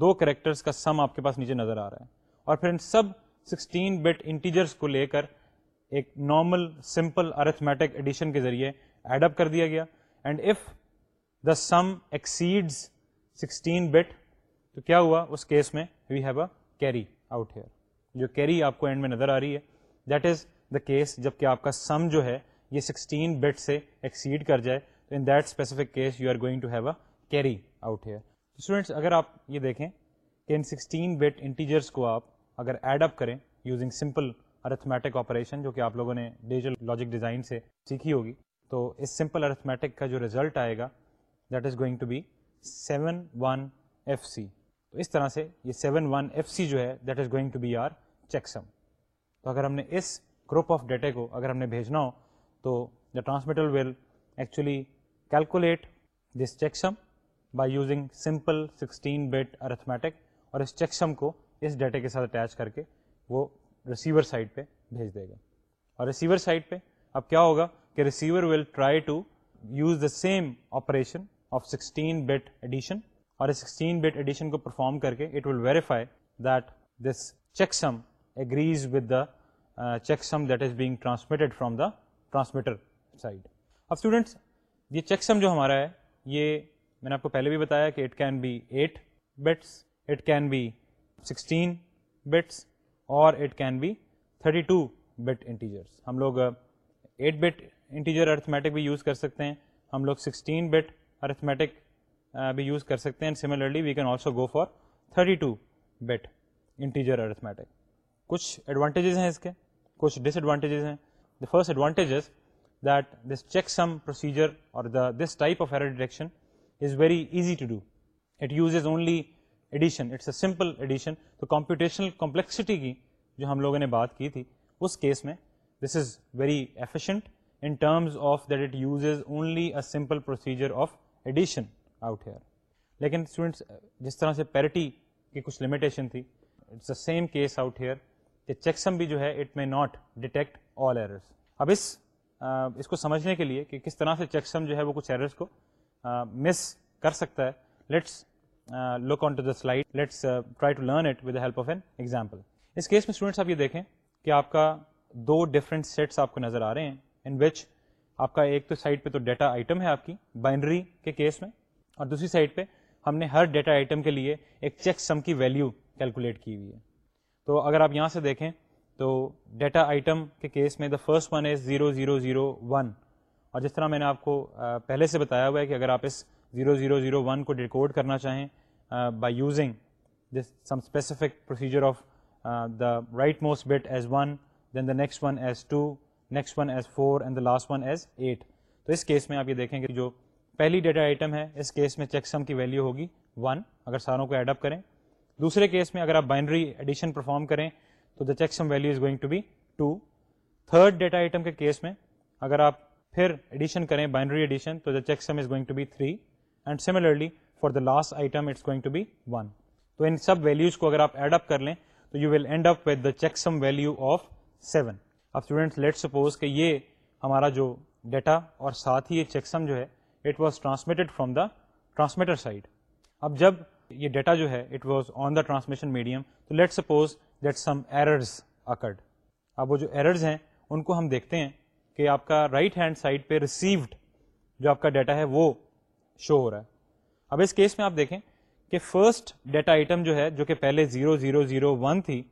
دو کریکٹرس کا سم آپ کے پاس نیچے نظر آ رہا ہے اور پھر ان سب سکسٹین بٹ انٹیجرس کو لے کر ایک نارمل سمپل ارتھمیٹک ایڈیشن کے ذریعے ایڈ اپ کر دیا گیا and if the sum exceed sixteen bit تو کیا ہوا اس کیس میں we have a carry out here جو کیری آپ کو اینڈ میں نظر آ رہی ہے دیٹ از دا کیس جب کہ آپ کا سم جو ہے یہ سکسٹین بٹ سے ایکسیڈ کر جائے تو in that specific case you are going to have a carry out here students اگر آپ یہ دیکھیں کہ ان سکسٹین بٹ انٹیجرس کو آپ اگر ایڈ اپ کریں یوزنگ سمپل ارتھمیٹک آپریشن جو کہ آپ لوگوں نے ڈیجیٹل لاجک ڈیزائن سے سیکھی ہوگی تو اس سمپل ارتھمیٹک کا جو ریزلٹ آئے گا that is going to be seven one F C تو اس طرح سے یہ سیون ون ایف سی جو ہے that is going to be our checksum تو اگر ہم نے اس گروپ آف ڈیٹے کو اگر ہم نے بھیجنا ہو تو the transmitter will actually calculate this checksum by using simple sixteen bit arithmetic اور اس چیکسم کو اس ڈیٹے کے ساتھ اٹیچ کر کے وہ ریسیور سائٹ پہ بھیج دے گا اور ریسیور سائٹ پہ اب کیا ہوگا کہ receiver will try to use the same operation of sixteen bit addition اور اس سکسٹین بٹ ایڈیشن کو پرفارم کر کے it will verify that this check sum agrees with the check sum that is being transmitted from the transmitter side اب یہ check sum جو ہمارا ہے یہ میں نے آپ کو پہلے بھی بتایا کہ it can be eight bits it can be sixteen bits اور it can be thirty two bit integers ہم لوگ ایٹ بٹ انٹیجر ارتھمیٹک بھی یوز کر سکتے ہیں ہم لوگ سکسٹین بٹ ارتھمیٹک بھی یوز کر سکتے ہیں similarly we can also go for thirty two bit integer arithmetic کچھ ایڈوانٹیجز ہیں اس کے کچھ ڈس ایڈوانٹیجز ہیں the first advantages that this check some procedure اور the this type of error detection is very easy to do it use is only addition it's a simple addition تو computational complexity کی جو ہم لوگوں نے بات کی تھی اس کیس میں this is very efficient in terms of that it use only a simple procedure of addition out here لیکن اسٹوڈینٹس جس طرح سے پیرٹی کی کچھ لمیٹیشن تھی it's the same case out here کہ چیکسم بھی جو ہے it may not detect all errors اب اس اس کو سمجھنے کے لیے کہ کس طرح سے چیکسم جو ہے وہ کچھ ایررس کو مس کر سکتا ہے let's look on to the slide let's try to learn it with help of an example اس کیس میں آپ یہ دیکھیں کہ آپ کا دو ڈفرینٹ سیٹس آپ کو نظر آ رہے ہیں ان وچ آپ کا ایک تو سائڈ پہ تو ڈیٹا آئٹم ہے آپ کی بائنڈری کے کیس میں اور دوسری سائڈ پہ ہم نے ہر ڈیٹا آئٹم کے لیے ایک چیک سم کی ویلیو کیلکولیٹ کی ہوئی ہے تو اگر آپ یہاں سے دیکھیں تو ڈیٹا آئٹم کے کیس میں the first one is zero zero zero one اور جس طرح میں نے آپ کو پہلے سے بتایا ہوا ہے کہ اگر آپ اس زیرو زیرو زیرو ون کو ڈیکوڈ کرنا چاہیں by using this some specific procedure of the right most bit as one then the next one as two next one as four and the last one as eight تو اس case میں آپ یہ دیکھیں کہ جو پہلی ڈیٹا آئٹم ہے اس کیس میں چیک سم کی ویلیو ہوگی ون اگر ساروں کو ایڈ اپ کریں دوسرے کیس میں اگر آپ بائنڈری ایڈیشن پرفارم کریں تو the check sum value is going to be two third data item کے کیس میں اگر آپ پھر ایڈیشن کریں بائنڈری ایڈیشن تو the check sum is going to be three and similarly for the last item it's going to be one تو ان سب ویلیوز کو اگر آپ ایڈ اپ کر لیں تو you will end up with the check sum value of seven اب اسٹوڈینٹس لیٹ سپوز کہ یہ ہمارا جو ڈیٹا اور ساتھ ہی یہ چیک سم جو ہے it was transmitted from the transmitter side اب جب یہ ڈیٹا جو ہے it was on the transmission medium تو let suppose that some errors occurred اب وہ جو ایررز ہیں ان کو ہم دیکھتے ہیں کہ آپ کا رائٹ ہینڈ سائڈ پہ ریسیوڈ جو آپ کا ڈیٹا ہے وہ شو ہو رہا ہے اب اس کیس میں آپ دیکھیں کہ فرسٹ ڈیٹا آئٹم جو ہے جو کہ پہلے 0001 تھی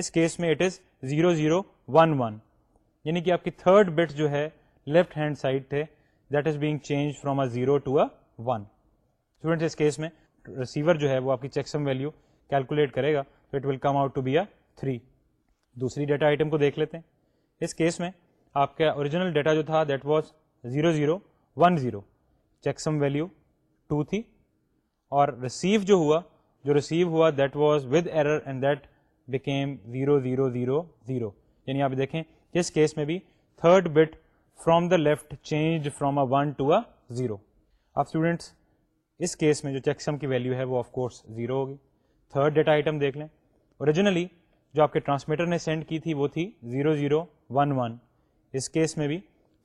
اس کیس میں اٹ از 0011 یعنی کہ آپ کی تھرڈ بٹ جو ہے لیفٹ ہینڈ سائڈ تھے that is being change from a zero to a one students اس کیس میں ریسیور جو ہے وہ آپ کی چیک سم ویلو کیلکولیٹ کرے گا تو it will come out to be a three دوسری ڈیٹا آئٹم کو دیکھ لیتے ہیں اس کیس میں آپ کا اوریجنل ڈیٹا جو تھا that was zero zero one zero check some value two تھی اور ریسیو جو ہوا جو ریسیو ہوا that was with error and that became zero zero zero zero یعنی آپ دیکھیں اس کیس میں بھی third bit from the left changed from a one to a zero اب اسٹوڈینٹس اس کیس میں جو چیکسم کی ویلیو ہے وہ آف کورس زیرو ہوگی تھرڈ ڈیٹا آئٹم دیکھ لیں اوریجنلی جو آپ کے ٹرانسمیٹر نے سینڈ کی تھی وہ تھی زیرو زیرو ون ون اس کیس میں بھی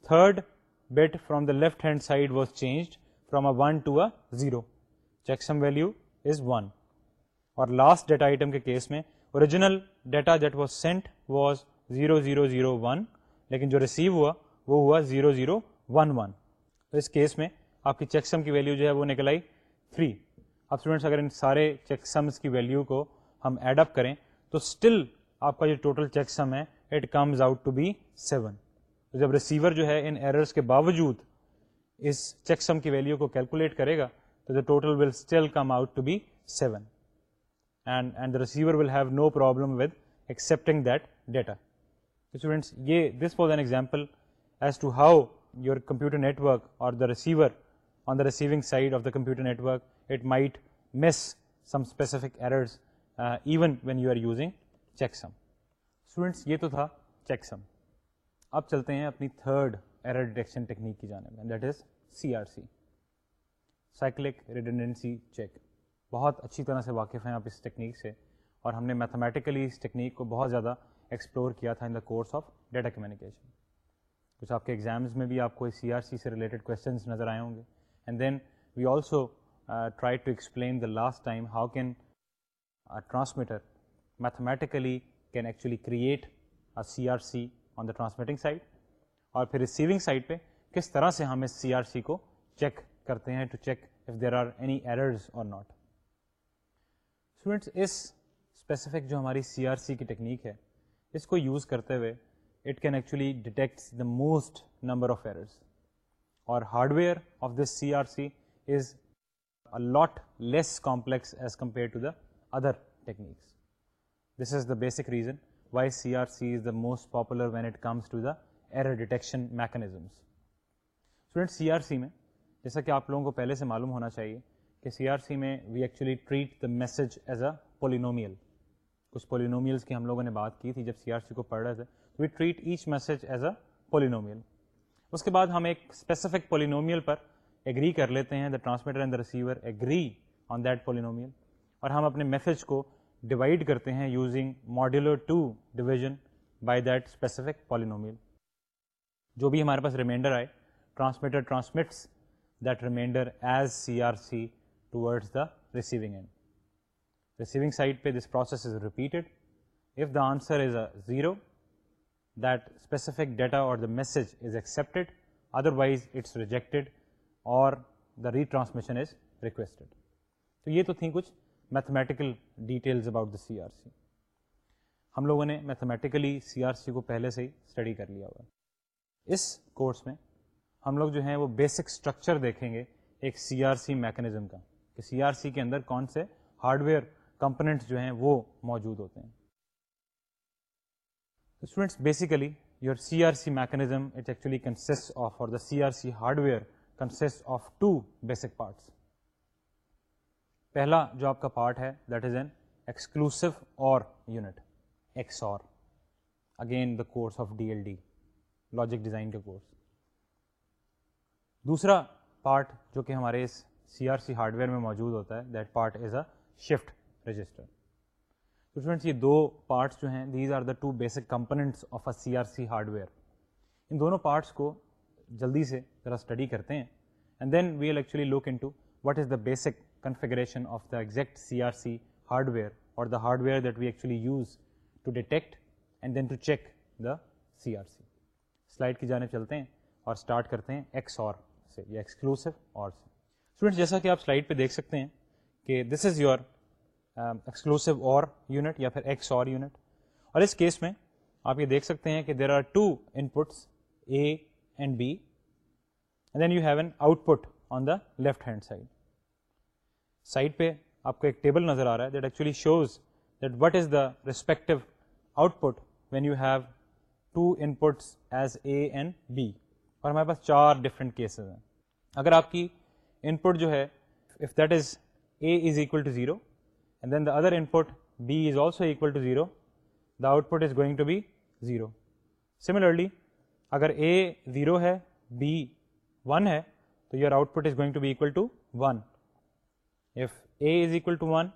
third bit from the left hand side was changed from a one to a zero checksum value is one اور لاسٹ ڈیٹا آئٹم کے کیس میں original data that was sent was zero zero zero one لیکن جو receive ہوا وہ ہوا zero zero one one تو اس کیس میں آپ کی چیکسم کی ویلیو جو ہے وہ نکل آئی تھری اب اسٹوڈینٹس اگر ان سارے چیک سمز کی ویلیو کو ہم ایڈ اپ کریں تو اسٹل آپ کا جو ٹوٹل چیک سم ہے it comes out to be seven جب ریسیور جو ہے ان ایررس کے باوجود اس چیک سم کی ویلیو کو کیلکولیٹ کرے گا تو the total will still come out to be seven and and the receiver will have no problem with accepting that data students یہ this was an example as to how your computer network اور the receiver on the receiving side of the computer network it might miss some specific errors even when you are using checksum students یہ تو تھا checksum اب چلتے ہیں اپنی third error detection technique کی جانب میں that is C R C cyclic redundancy check بہت اچھی طرح سے واقف ہیں آپ اس ٹیکنیک سے اور ہم نے میتھمیٹیکلی اس ٹیکنیک کو بہت زیادہ ایکسپلور کیا تھا in the course of data communication کچھ آپ کے ایگزامز میں بھی آپ کو سی آر سی سے ریلیٹڈ کوشچنس نظر آئے ہوں گے and then we also try to explain the last time how can transmitter mathematically can actually create a C R C on the transmitting side اور پھر ریسیونگ سائٹ پہ کس طرح سے ہم اس سی آر سی کو چیک کرتے ہیں to check if there are any errors اور ناٹ اسٹوڈینٹس اس اسپیسیفک جو ہماری سی آر سی کی ٹیکنیک ہے اس کو یوز کرتے ہوئے it can actually detect the most number of errors اور hardware of this C R C is a lot less complex as compare to the other techniques this is the basic reason why C R C is the most popular when it comes to the error detection mechanisms C R C میں جیسا کہ آپ لوگوں کو پہلے سے معلوم ہونا چاہیے کہ سی آر سی میں we actually treat the message as a polynomial کچھ پولیومیلس کی ہم لوگوں نے بات کی تھی جب سی آر سی کو پڑھ رہے تھے we treat each message as a polynomial اس کے بعد ہم ایک اسپیسیفک پولینومیل پر ایگری کر لیتے ہیں the transmitter and the receiver agree on that polynomial اور ہم اپنے میسج کو ڈیوائڈ کرتے ہیں using modular two division by that specific polynomial جو بھی ہمارے پاس ریمائنڈر آئے transmitter transmits that remainder as C R C towards the receiving end receiving side پہ this process is repeated if the answer is a zero that specific data اور the message is accepted otherwise it's rejected اور the retransmission is requested تو یہ تو تھیں کچھ mathematical details about the C R C ہم لوگوں نے میتھمیٹیکلی سی آر سی کو پہلے سے ہی اسٹڈی کر لیا ہوا اس کورس میں ہم لوگ جو ہیں وہ بیسک اسٹرکچر دیکھیں گے ایک سی آر سی میکینزم کا کہ سی آر سی کے اندر کون سے ہارڈ ویئر کمپوننٹس جو ہیں وہ موجود ہوتے ہیں students basically your C R C mechanism it actually کنسٹ of اور the C R C hardware کنسٹ of two basic parts پہلا جو آپ کا پارٹ ہے that is an exclusive or unit X or again the course of D L D logic design کا course دوسرا part جو کہ ہمارے اس C R C hardware میں موجود ہوتا ہے that part is a shift register تو اسٹوڈنٹس یہ دو پارٹس جو ہیں these are the two basic components of a C R C hardware ان دونوں پارٹس کو جلدی سے ذرا اسٹڈی کرتے ہیں and then V L actually look in to what is the basic configuration of the exact C R C hardware اور the hardware that we actually use to detect and then to check the C R C slide کی جانب چلتے ہیں اور start کرتے ہیں X or سے یا ایکسکلوسو اور سے اسٹوڈینٹس جیسا کہ آپ سلائڈ پہ دیکھ سکتے ہیں کہ this is your exclusive or unit یا پھر ایکس اور یونٹ اور اس کیس میں آپ یہ دیکھ سکتے ہیں کہ there are two inputs A and B then you have an output on the left hand side side پہ آپ کو ایک ٹیبل نظر آ رہا ہے that actually shows that what is the respective output when you have two inputs as A and B اور ہمارے پاس چار ڈفرینٹ کیسز ہیں اگر آپ کی ان پٹ جو ہے if that is equal to zero then the other input B is also equal to zero the output is going to be zero similarly اگر اے زیرو ہے بی ون ہے تو your output is going to be equal to one if A is equal to one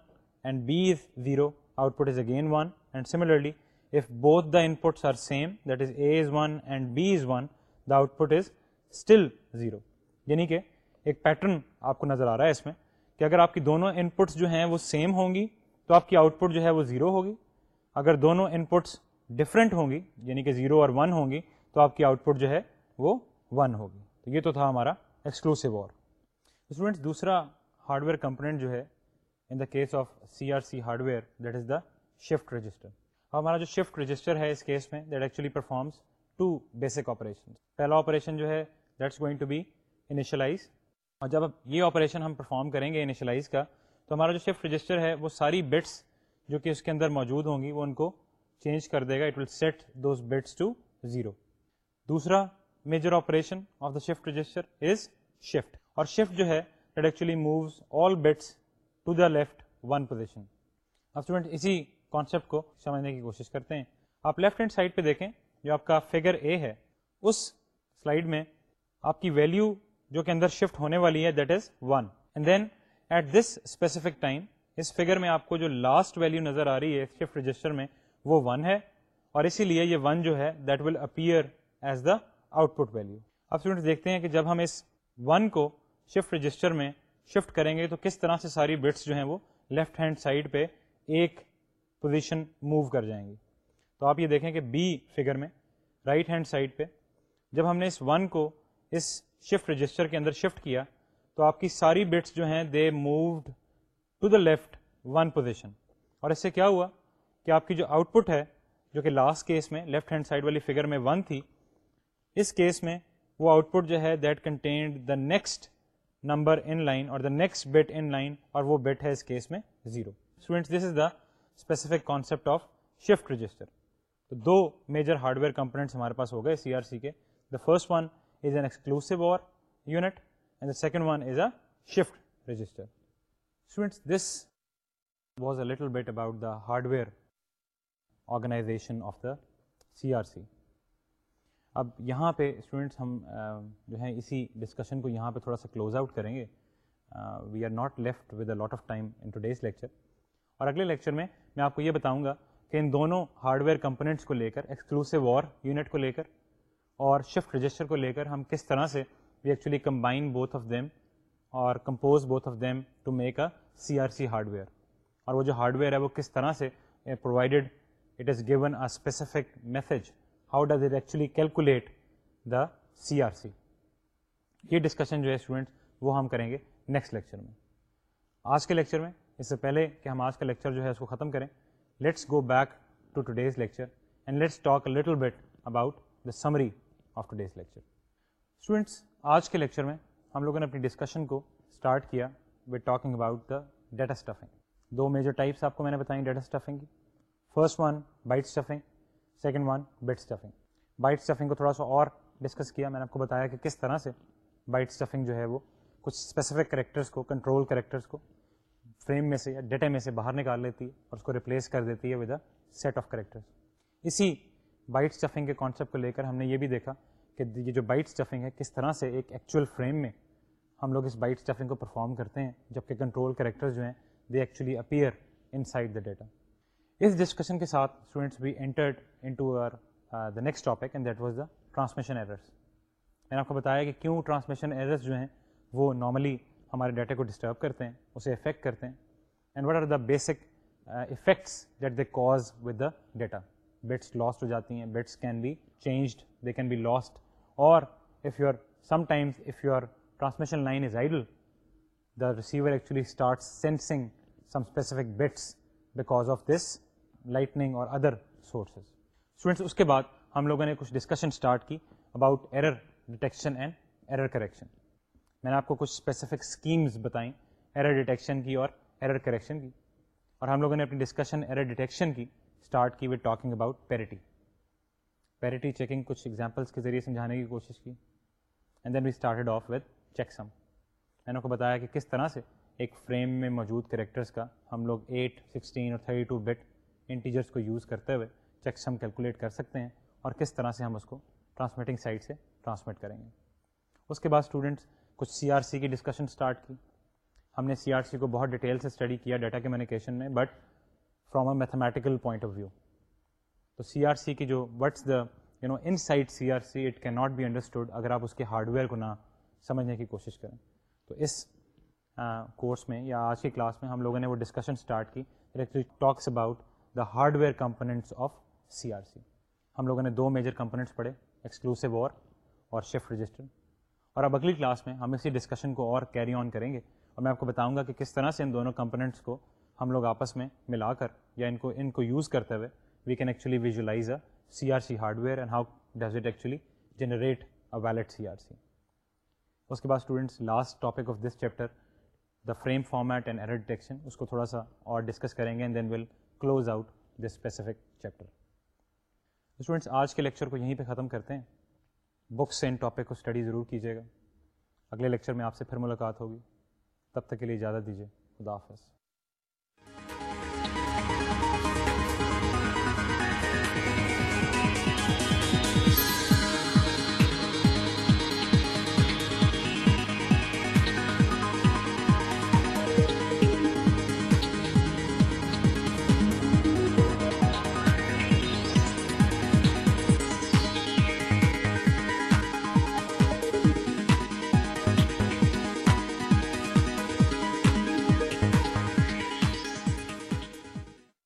and B is zero output is again one and similarly if both the inputs are same that is A is one and B is one the output is still zero یعنی کہ ایک pattern آپ کو نظر آ رہا ہے اس میں کہ اگر آپ کی دونوں ان پٹس جو ہیں وہ سیم ہوں گی تو آپ کی آؤٹ پٹ جو ہے وہ زیرو ہوگی اگر دونوں ان پٹس ڈفرینٹ ہوں گی یعنی کہ زیرو اور ون ہوں گی تو آپ کی آؤٹ پٹ جو ہے وہ ون ہوگی تو یہ تو تھا ہمارا ایکسکلوسو اور اسٹوڈنٹس دوسرا ہارڈ ویئر کمپوننٹ جو ہے in the case of C R C hardware that is the shift register ہمارا جو شفٹ رجسٹر ہے اس کیس میں that actually performs two basic operation پہلا آپریشن جو ہے that's going to be initialize اور جب یہ آپریشن ہم پرفارم کریں گے انیشلائز کا تو ہمارا جو شفٹ رجسٹر ہے وہ ساری بٹس جو کہ اس کے اندر موجود ہوں گی وہ ان کو چینج کر دے گا it will set those bits to zero دوسرا major operation of the shift register is shift اور شفٹ جو ہے it actually moves all bits to the left one position اب اسٹوڈنٹ اسی کانسیپٹ کو سمجھنے کی کوشش کرتے ہیں آپ لیفٹ ہینڈ سائڈ پہ دیکھیں جو آپ کا فگر اے ہے اس سلائڈ میں آپ کی ویلیو جو کہ اندر شفٹ ہونے والی ہے that is one and then at this specific time اس فگر میں آپ کو جو لاسٹ ویلو نظر آ رہی ہے شفٹ رجسٹر میں وہ ون ہے اور اسی لیے یہ ون جو ہے that will appear as the output value آپ دیکھتے ہیں کہ جب ہم اس ون کو شفٹ رجسٹر میں شفٹ کریں گے تو کس طرح سے ساری بٹس جو ہیں وہ لیفٹ ہینڈ سائڈ پہ ایک پوزیشن موو کر جائیں گی تو آپ یہ دیکھیں کہ بی فگر میں رائٹ ہینڈ سائڈ پہ جب ہم نے اس ون کو اس شفٹ رجسٹر کے اندر شفٹ کیا تو آپ کی ساری بٹس جو ہیں they moved to the left one position اور اس سے کیا ہوا کہ آپ کی جو آؤٹ پٹ ہے جو کہ لاسٹ کیس میں لیفٹ ہینڈ سائڈ والی فگر میں ون تھی اس کیس میں وہ آؤٹ پٹ جو ہے that contained the next number in line اور the next bit in line اور وہ بٹ ہے اس کیس میں zero students this is the specific concept of shift register تو دو میجر ہارڈ ویئر کمپوننٹس ہمارے پاس ہو گئے سی آر سی کے the first one is an exclusive or unit and the second one is a shift register students this was a little bit about the hardware organization of the C R C اب یہاں پہ students ہم جو ہیں اسی discussion کو یہاں پہ تھوڑا سا کلوز آؤٹ کریں گے we are not left with a lot of time in today's lecture اور اگلے لیکچر میں میں آپ کو یہ بتاؤں گا کہ ان دونوں ہارڈ ویئر کمپوننٹس کو لے کر ایکسکلوسو وار یونٹ کو لے کر اور شفٹ رجسٹر کو لے کر ہم کس طرح سے we actually combine both of them اور compose both of them to make a C R C hardware اور وہ جو ہارڈ ویئر ہے وہ کس طرح سے provided it is given a specific message how does it actually calculate the C R C یہ ڈسکشن جو ہے اسٹوڈنٹس وہ ہم کریں گے نیکسٹ لیکچر میں آج کے لیکچر میں اس سے پہلے کہ ہم آج کا لیکچر جو ہے اس کو ختم کریں let's go back to today's lecture and let's talk little bit about the summary of today's lecture students آج کے لیکچر میں ہم لوگوں نے اپنی ڈسکشن کو اسٹارٹ کیا with talking about the data stuffing دو میجر ٹائپس آپ کو میں نے بتائیں ڈیٹا اسٹفنگ کی first one byte stuffing second one bit stuffing byte stuffing کو تھوڑا سا اور ڈسکس کیا میں نے آپ کو بتایا کہ کس طرح سے بائٹ اسٹفنگ جو ہے وہ کچھ اسپیسیفک کریکٹرس کو کنٹرول کریکٹرس کو فریم میں سے یا ڈیٹا میں سے باہر نکال لیتی ہے اور اس کو ریپلیس کر دیتی ہے with a set of characters اسی بائٹ اسٹفنگ کے کانسیپٹ کو لے کر ہم نے یہ بھی دیکھا کہ یہ جو بائٹ اسٹفنگ ہے کس طرح سے ایک ایکچوئل فریم میں ہم لوگ اس بائٹ اسٹفنگ کو پرفارم کرتے ہیں جبکہ کنٹرول کریکٹرز جو ہیں they actually appear inside the data اس ڈسکشن کے ساتھ اسٹوڈنٹس بھی entered into our the next topic and that was the transmission errors میں نے آپ کو بتایا کہ کیوں ٹرانسمیشن ایررس جو ہیں وہ نارملی ہمارے ڈیٹا کو ڈسٹرب کرتے ہیں اسے افیکٹ کرتے ہیں and what are the basic effects that they cause with the data bits lost ہو جاتی ہیں bits can be changed they can be lost اور if you are sometimes if you are transmission line is idle the receiver actually start sensing some specific bits because of this lighting اور other sources students اس کے بعد ہم لوگوں نے کچھ discussion start کی about error detection and error correction میں نے آپ کو کچھ اسپیسیفک اسکیمز بتائیں ایرر ڈیٹیکشن کی اور ایرر کریکشن کی اور ہم لوگوں نے اپنی ڈسکشن ایرر ڈیٹیکشن کی اسٹارٹ کی with talking about parity parity checking کچھ ایگزامپلس کے ذریعے سمجھانے کی کوشش کی and then we started off with checksum میں نے کو بتایا کہ کس طرح سے ایک فریم میں موجود کریکٹرس کا ہم لوگ ایٹ سکسٹین اور تھرٹی ٹو بٹ انٹیجرس کو یوز کرتے ہوئے چیکسم کیلکولیٹ کر سکتے ہیں اور کس طرح سے ہم اس کو ٹرانسمیٹنگ سائٹ سے ٹرانسمٹ کریں گے اس کے بعد اسٹوڈنٹس کچھ سی آر سی کی ڈسکشن اسٹارٹ کی ہم نے سی آر سی کو بہت ڈیٹیل سے اسٹڈی کیا ڈیٹا کمیونیکیشن میں but from a mathematical point of view تو سی آر سی کی جو what's the you know inside C R C it not be understood اگر آپ اس کے ہارڈ ویئر کو نہ سمجھنے کی کوشش کریں تو اس کورس میں یا آج کی کلاس میں ہم لوگوں نے وہ ڈسکشن اسٹارٹ کی talks about the hardware components of C R C ہم لوگوں نے دو میجر کمپوننٹس پڑھے ایکسکلوسو اور اور شفٹ رجسٹر اور اب اگلی کلاس میں ہم اسی ڈسکشن کو اور کیری آن کریں گے اور میں آپ کو بتاؤں گا کہ کس طرح سے ان دونوں کمپوننٹس کو ہم لوگ آپس میں ملا کر یا ان کو ان کو یوز کرتے ہوئے we can actually visualise a C R C hardware and how does it actually generate a valid C R C اس کے بعد students last topic of this chapter the frame format and error detection اس کو تھوڑا سا اور discuss کریں گے and then will close out this specific chapter students آج کے لیکچر کو یہیں پہ ختم کرتے ہیں بکس ان ٹاپک کو اسٹڈی ضرور کیجیے گا اگلے لیکچر میں آپ سے پھر ملاقات ہوگی تب تک کے لیے اجازت دیجیے خدا حافظ